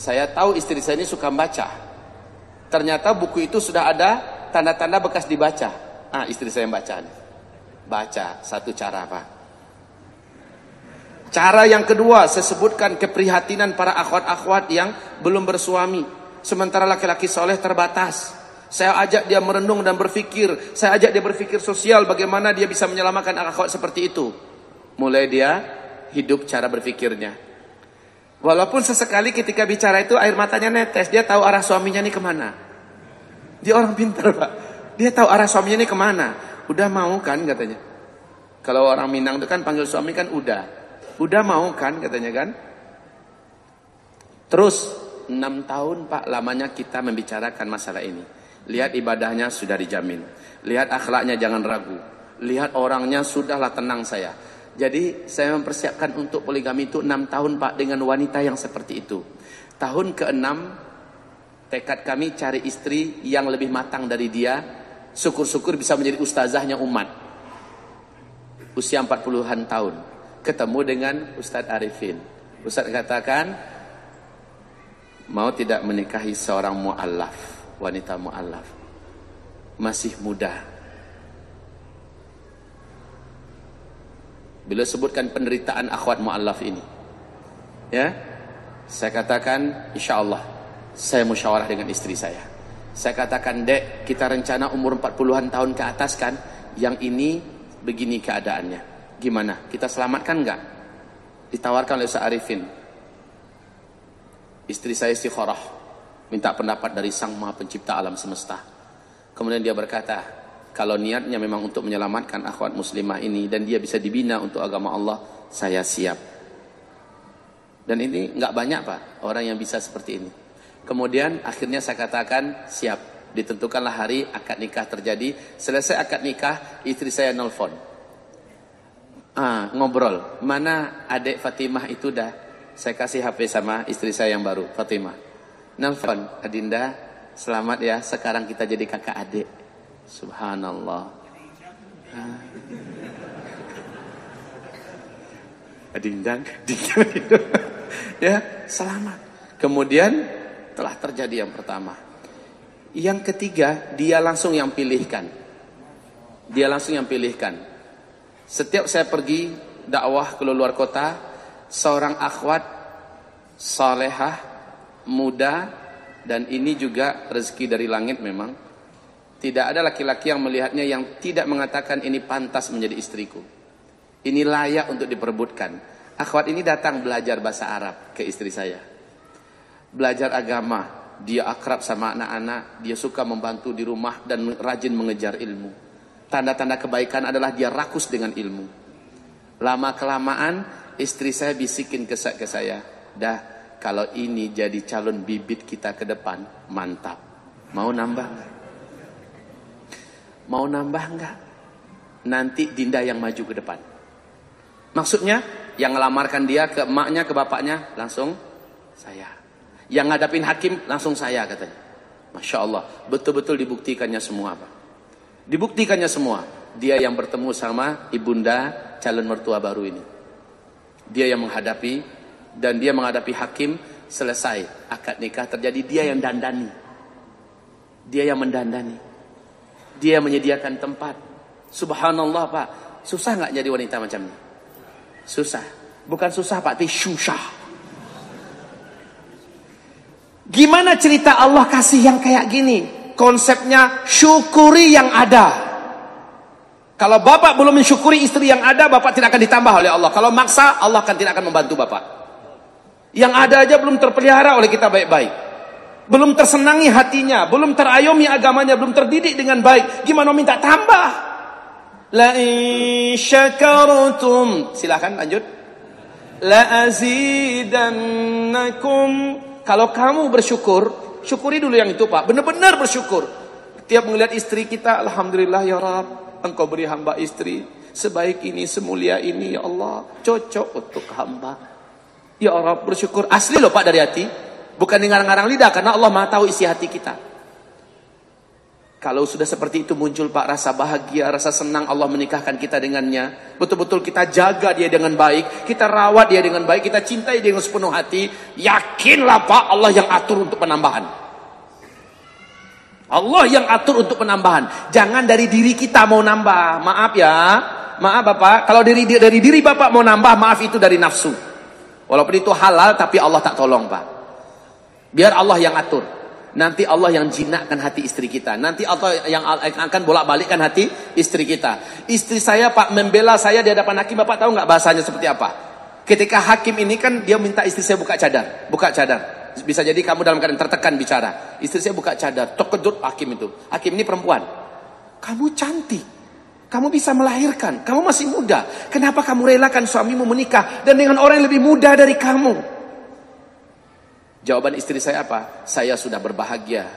Saya tahu istri saya ini suka baca. Ternyata buku itu sudah ada tanda-tanda bekas dibaca. Ah, istri saya yang baca. Baca satu cara, Pak. Cara yang kedua, saya sebutkan keprihatinan para akhwat-akhwat yang belum bersuami. Sementara laki-laki soleh terbatas. Saya ajak dia merenung dan berpikir. Saya ajak dia berpikir sosial bagaimana dia bisa menyelamatkan akhwat seperti itu. Mulai dia hidup cara berpikirnya. Walaupun sesekali ketika bicara itu air matanya netes. Dia tahu arah suaminya ini ke mana. Dia orang pintar pak. Dia tahu arah suaminya ini ke mana. Udah mau kan katanya. Kalau orang Minang itu kan panggil suami kan udah. Udah mau kan katanya kan. Terus enam tahun pak lamanya kita membicarakan masalah ini. Lihat ibadahnya sudah dijamin. Lihat akhlaknya jangan ragu. Lihat orangnya sudahlah tenang saya. Jadi saya mempersiapkan untuk poligami itu enam tahun pak dengan wanita yang seperti itu. Tahun ke-6 tekad kami cari istri yang lebih matang dari dia. Syukur-syukur bisa menjadi ustazahnya umat. Usia 40-an tahun. Ketemu dengan Ustadz Arifin. Ustadz katakan, mau tidak menikahi seorang mu'allaf, wanita mu'allaf. Masih muda, Bila sebutkan penderitaan akhwat mu'allaf ini. Ya. Saya katakan insya Allah saya musyawarah dengan istri saya. Saya katakan, "Dek, kita rencana umur 40-an tahun ke atas kan? Yang ini begini keadaannya. Gimana? Kita selamatkan enggak?" Ditawarkan oleh Ustaz Arifin. Istri saya istikharah, minta pendapat dari Sang Maha Pencipta alam semesta. Kemudian dia berkata, kalau niatnya memang untuk menyelamatkan akhwat muslimah ini dan dia bisa dibina untuk agama Allah, saya siap. Dan ini nggak banyak pak orang yang bisa seperti ini. Kemudian akhirnya saya katakan siap. Ditentukanlah hari akad nikah terjadi. Selesai akad nikah, istri saya nelfon. Ah, ngobrol. Mana adik Fatimah itu dah? Saya kasih HP sama istri saya yang baru, Fatimah. Nelfon, Adinda, selamat ya. Sekarang kita jadi kakak adik. Subhanallah. Dindang, dindang ya, selamat. Kemudian telah terjadi yang pertama. Yang ketiga, dia langsung yang pilihkan. Dia langsung yang pilihkan. Setiap saya pergi dakwah ke luar kota, seorang akhwat salehah, muda, dan ini juga rezeki dari langit memang tidak ada laki-laki yang melihatnya yang tidak mengatakan ini pantas menjadi istriku. Ini layak untuk diperebutkan. Akhwat ini datang belajar bahasa Arab ke istri saya. Belajar agama. Dia akrab sama anak-anak. Dia suka membantu di rumah dan rajin mengejar ilmu. Tanda-tanda kebaikan adalah dia rakus dengan ilmu. Lama-kelamaan istri saya bisikin ke saya. Dah kalau ini jadi calon bibit kita ke depan, mantap. Mau nambah Mau nambah enggak? Nanti Dinda yang maju ke depan. Maksudnya, yang ngelamarkan dia ke emaknya, ke bapaknya, langsung saya. Yang ngadapin hakim, langsung saya katanya. Masya Allah, betul-betul dibuktikannya semua Pak. Dibuktikannya semua. dia yang bertemu sama ibunda calon mertua baru ini. Dia yang menghadapi dan dia menghadapi hakim selesai akad nikah terjadi dia yang dandani. Dia yang mendandani. Dia menyediakan tempat. Subhanallah Pak, susah nggak jadi wanita macam ini? Susah. Bukan susah Pak, tapi susah. Gimana cerita Allah kasih yang kayak gini? Konsepnya syukuri yang ada. Kalau bapak belum mensyukuri istri yang ada, bapak tidak akan ditambah oleh Allah. Kalau maksa, Allah akan tidak akan membantu bapak. Yang ada aja belum terpelihara oleh kita baik-baik. Belum tersenangi hatinya, belum terayomi agamanya, belum terdidik dengan baik. Gimana minta tambah? La syakartum. Silakan lanjut. La azidannakum. Kalau kamu bersyukur, syukuri dulu yang itu Pak. Benar-benar bersyukur. Tiap melihat istri kita, Alhamdulillah ya Rabb. Engkau beri hamba istri sebaik ini, semulia ini ya Allah. Cocok untuk hamba. Ya Allah bersyukur. Asli loh Pak dari hati. Bukan dengan ngarang lidah karena Allah Maha tahu isi hati kita. Kalau sudah seperti itu muncul Pak rasa bahagia, rasa senang Allah menikahkan kita dengannya. Betul-betul kita jaga dia dengan baik, kita rawat dia dengan baik, kita cintai dia dengan sepenuh hati. Yakinlah Pak Allah yang atur untuk penambahan. Allah yang atur untuk penambahan. Jangan dari diri kita mau nambah. Maaf ya. Maaf Bapak, kalau dari dari diri Bapak mau nambah, maaf itu dari nafsu. Walaupun itu halal tapi Allah tak tolong, Pak. Biar Allah yang atur. Nanti Allah yang jinakkan hati istri kita. Nanti Allah yang akan bolak-balikkan hati istri kita. Istri saya Pak membela saya di hadapan hakim, Bapak tahu nggak bahasanya seperti apa? Ketika hakim ini kan dia minta istri saya buka cadar, buka cadar. Bisa jadi kamu dalam keadaan tertekan bicara. Istri saya buka cadar, terkejut hakim itu. Hakim ini perempuan. Kamu cantik. Kamu bisa melahirkan. Kamu masih muda. Kenapa kamu relakan suamimu menikah dan dengan orang yang lebih muda dari kamu? Jawaban istri saya apa? Saya sudah berbahagia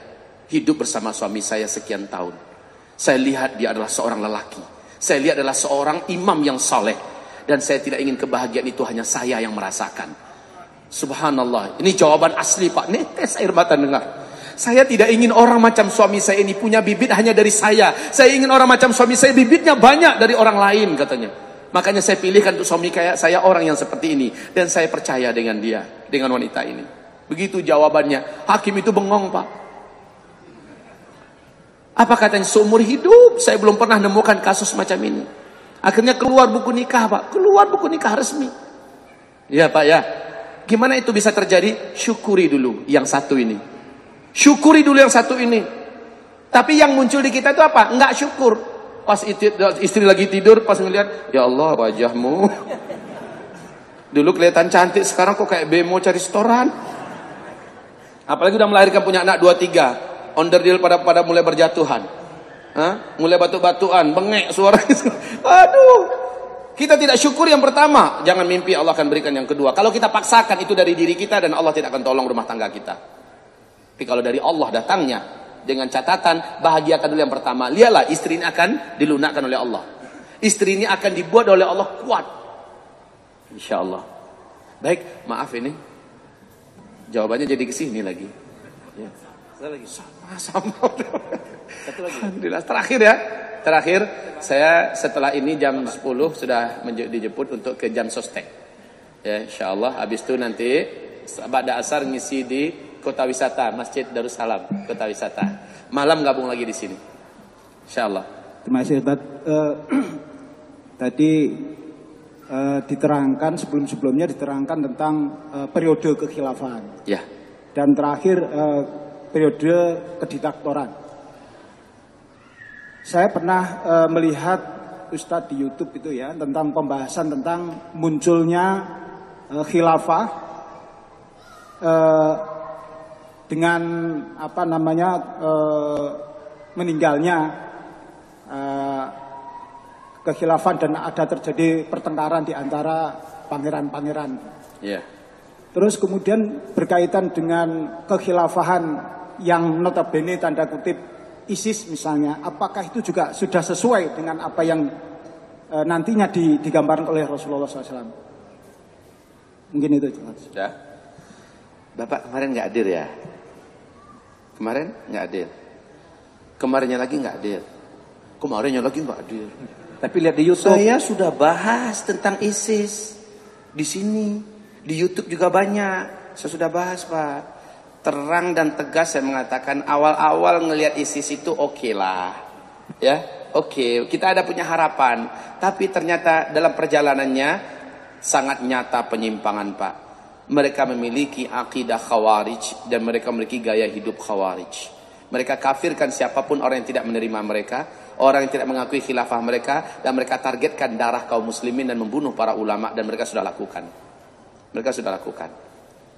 hidup bersama suami saya sekian tahun. Saya lihat dia adalah seorang lelaki. Saya lihat adalah seorang imam yang soleh. Dan saya tidak ingin kebahagiaan itu hanya saya yang merasakan. Subhanallah. Ini jawaban asli Pak. Netes air mata dengar. Saya tidak ingin orang macam suami saya ini punya bibit hanya dari saya. Saya ingin orang macam suami saya bibitnya banyak dari orang lain katanya. Makanya saya pilihkan untuk suami kayak saya orang yang seperti ini. Dan saya percaya dengan dia. Dengan wanita ini. Begitu jawabannya. Hakim itu bengong Pak. Apa katanya? Seumur hidup saya belum pernah nemukan kasus macam ini. Akhirnya keluar buku nikah Pak. Keluar buku nikah resmi. Ya Pak ya. Gimana itu bisa terjadi? Syukuri dulu yang satu ini. Syukuri dulu yang satu ini. Tapi yang muncul di kita itu apa? Enggak syukur. Pas istri lagi tidur, pas ngeliat, ya Allah wajahmu. Dulu kelihatan cantik, sekarang kok kayak bemo cari setoran. Apalagi udah melahirkan punya anak dua tiga, onderdil pada pada mulai berjatuhan, Hah? mulai batu-batuan, bengek suara. Aduh, kita tidak syukur yang pertama, jangan mimpi Allah akan berikan yang kedua. Kalau kita paksakan itu dari diri kita dan Allah tidak akan tolong rumah tangga kita. Tapi kalau dari Allah datangnya dengan catatan bahagiakan dulu yang pertama. Lihatlah istri akan dilunakkan oleh Allah. Istri ini akan dibuat oleh Allah kuat. Insya Allah. Baik, maaf ini. Jawabannya jadi ke sini lagi. Ya. lagi sama sama. Satu lagi. Alhamdulillah terakhir ya. Terakhir, saya setelah ini jam 10 sudah dijemput untuk ke jam sostek. Ya, insya Allah. Habis itu nanti pada asar ngisi di kota wisata, Masjid Darussalam, kota wisata. Malam gabung lagi di sini. Insya Allah. Terima kasih Ustaz. Uh, tadi uh, diterangkan sebelum-sebelumnya diterangkan tentang uh, periode kekhilafan. Ya. Dan terakhir uh, periode kediktatoran. Saya pernah e, melihat Ustadz di YouTube itu ya tentang pembahasan tentang munculnya e, khilafah e, dengan apa namanya e, meninggalnya kekhilafan dan ada terjadi pertengkaran di antara pangeran-pangeran. Yeah. Terus kemudian berkaitan dengan kekhilafahan yang notabene tanda kutip ISIS misalnya, apakah itu juga sudah sesuai dengan apa yang e, nantinya digambarkan oleh Rasulullah SAW? Mungkin itu. Sudah. Bapak kemarin nggak hadir ya? Kemarin nggak hadir. Kemarinnya lagi nggak hadir. Kemarinnya lagi nggak hadir. Tapi lihat di YouTube. Saya sudah bahas tentang ISIS di sini, di YouTube juga banyak. Saya sudah bahas pak. Terang dan tegas saya mengatakan awal-awal ngelihat ISIS itu oke okay lah, ya oke okay. kita ada punya harapan. Tapi ternyata dalam perjalanannya sangat nyata penyimpangan pak. Mereka memiliki akidah khawarij dan mereka memiliki gaya hidup khawarij. Mereka kafirkan siapa pun orang yang tidak menerima mereka orang yang tidak mengakui khilafah mereka dan mereka targetkan darah kaum muslimin dan membunuh para ulama dan mereka sudah lakukan. Mereka sudah lakukan.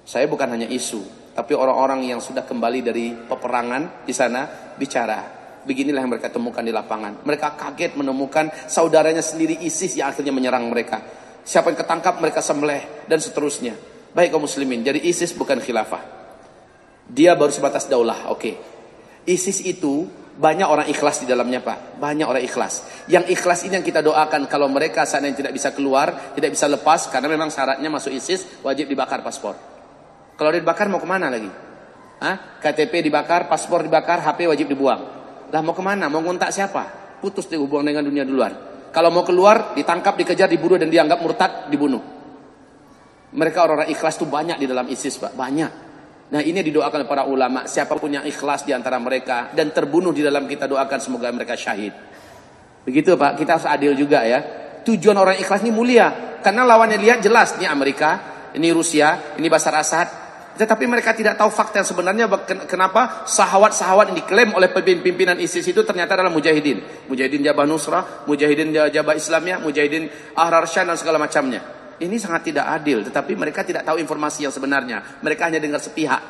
Saya bukan hanya isu, tapi orang-orang yang sudah kembali dari peperangan di sana bicara. Beginilah yang mereka temukan di lapangan. Mereka kaget menemukan saudaranya sendiri ISIS yang akhirnya menyerang mereka. Siapa yang ketangkap mereka sembelih dan seterusnya. Baik kaum muslimin, jadi ISIS bukan khilafah. Dia baru sebatas daulah, oke. Okay. ISIS itu banyak orang ikhlas di dalamnya Pak. Banyak orang ikhlas. Yang ikhlas ini yang kita doakan kalau mereka sana yang tidak bisa keluar, tidak bisa lepas karena memang syaratnya masuk ISIS wajib dibakar paspor. Kalau dibakar mau ke mana lagi? Hah? KTP dibakar, paspor dibakar, HP wajib dibuang. Lah mau ke mana? Mau ngontak siapa? Putus dihubung dengan dunia di luar. Kalau mau keluar, ditangkap, dikejar, dibunuh dan dianggap murtad, dibunuh. Mereka orang-orang ikhlas itu banyak di dalam ISIS Pak. Banyak. Nah ini didoakan para ulama siapa pun yang ikhlas di antara mereka dan terbunuh di dalam kita doakan semoga mereka syahid. Begitu Pak, kita harus adil juga ya. Tujuan orang ikhlas ini mulia karena lawannya lihat jelas ini Amerika, ini Rusia, ini Basar Asad. Tetapi mereka tidak tahu fakta yang sebenarnya kenapa sahawat-sahawat yang diklaim oleh pimpinan ISIS itu ternyata adalah mujahidin. Mujahidin Jabah Nusrah, mujahidin Jabah Islamnya, mujahidin Ahrar Syah dan segala macamnya. Ini sangat tidak adil, tetapi mereka tidak tahu informasi yang sebenarnya. Mereka hanya dengar sepihak.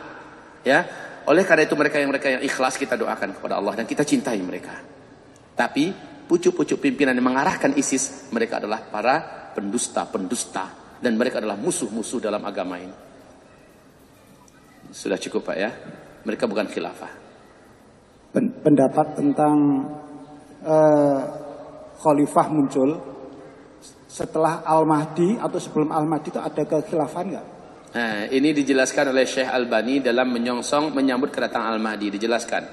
Ya. Oleh karena itu mereka yang mereka yang ikhlas kita doakan kepada Allah dan kita cintai mereka. Tapi pucuk-pucuk pimpinan yang mengarahkan ISIS, mereka adalah para pendusta-pendusta dan mereka adalah musuh-musuh dalam agama ini. Sudah cukup Pak ya. Mereka bukan khilafah. Pendapat tentang uh, khalifah muncul setelah Al-Mahdi atau sebelum Al-Mahdi itu ada kekhilafan nggak? Nah, ini dijelaskan oleh Syekh Al-Bani dalam menyongsong menyambut kedatangan Al-Mahdi. Dijelaskan.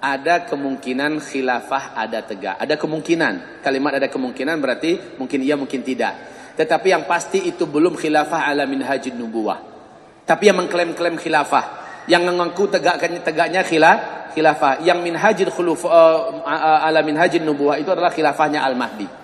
Ada kemungkinan khilafah ada tegak. Ada kemungkinan. Kalimat ada kemungkinan berarti mungkin iya mungkin tidak. Tetapi yang pasti itu belum khilafah ala minhajin nubuwah. Tapi yang mengklaim-klaim khilafah. Yang mengaku tegaknya tegaknya khilaf, khilafah. Yang minhajin khuluf, uh, ala minhajin nubuwah itu adalah khilafahnya Al-Mahdi.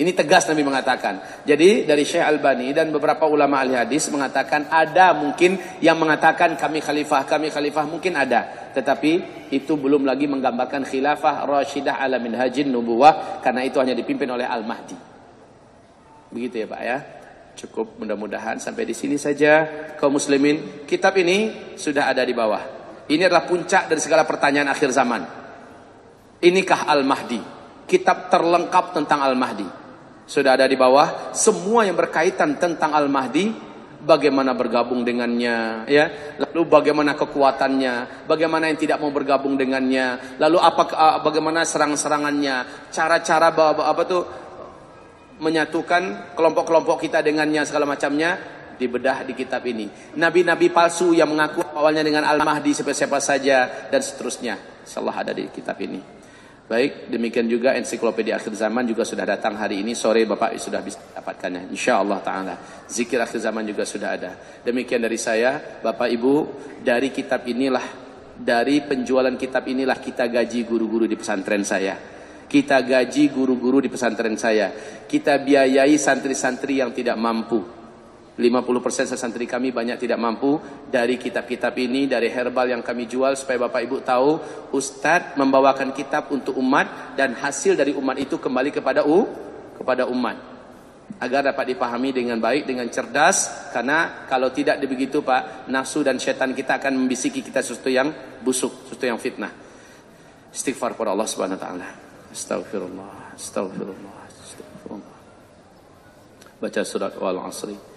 Ini tegas Nabi mengatakan. Jadi dari Syekh Al-Bani dan beberapa ulama ahli hadis mengatakan ada mungkin yang mengatakan kami khalifah, kami khalifah mungkin ada. Tetapi itu belum lagi menggambarkan khilafah Rashidah ala minhajin nubuwah karena itu hanya dipimpin oleh Al-Mahdi. Begitu ya Pak ya. Cukup mudah-mudahan sampai di sini saja kaum muslimin. Kitab ini sudah ada di bawah. Ini adalah puncak dari segala pertanyaan akhir zaman. Inikah Al-Mahdi? Kitab terlengkap tentang Al-Mahdi sudah ada di bawah semua yang berkaitan tentang Al-Mahdi bagaimana bergabung dengannya ya? Lalu bagaimana kekuatannya bagaimana yang tidak mau bergabung dengannya lalu apa bagaimana serang-serangannya cara-cara apa tuh menyatukan kelompok-kelompok kita dengannya segala macamnya dibedah di kitab ini. Nabi-nabi palsu yang mengaku awalnya dengan Al-Mahdi siapa-siapa saja dan seterusnya. Insyaallah ada di kitab ini Baik, demikian juga ensiklopedia akhir zaman juga sudah datang hari ini sore Bapak sudah bisa dapatkannya. Insya Allah Taala. Zikir akhir zaman juga sudah ada. Demikian dari saya, Bapak Ibu, dari kitab inilah, dari penjualan kitab inilah kita gaji guru-guru di pesantren saya. Kita gaji guru-guru di pesantren saya. Kita biayai santri-santri yang tidak mampu. 50% santri kami banyak tidak mampu. Dari kitab-kitab ini, dari herbal yang kami jual supaya Bapak Ibu tahu Ustadz membawakan kitab untuk umat dan hasil dari umat itu kembali kepada u kepada umat. Agar dapat dipahami dengan baik dengan cerdas karena kalau tidak begitu Pak nafsu dan setan kita akan membisiki kita sesuatu yang busuk sesuatu yang fitnah. Istighfar kepada Allah Subhanahu wa taala. Astagfirullah astagfirullah astagfirullah baca surat wal asri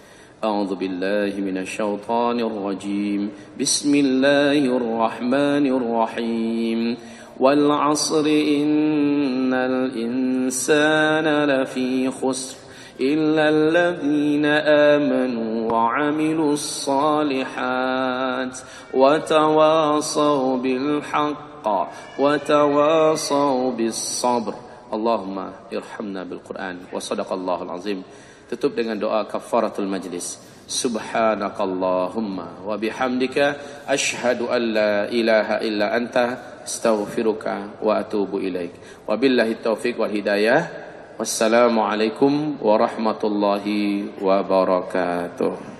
أعوذ بالله من الشيطان الرجيم. بسم الله الرحمن الرحيم. والعصر إن الإنسان لفي خسر إلا الذين آمنوا وعملوا الصالحات وتواصوا بالحق وتواصوا بالصبر. irhamna bil Quran wa sadaqallahul azim. Tutup dengan doa kafaratul majlis. Subhanakallahumma wa bihamdika asyhadu an la ilaha illa anta astaghfiruka wa atubu ilaik. Wabillahi taufiq wal hidayah. Wassalamualaikum warahmatullahi wabarakatuh.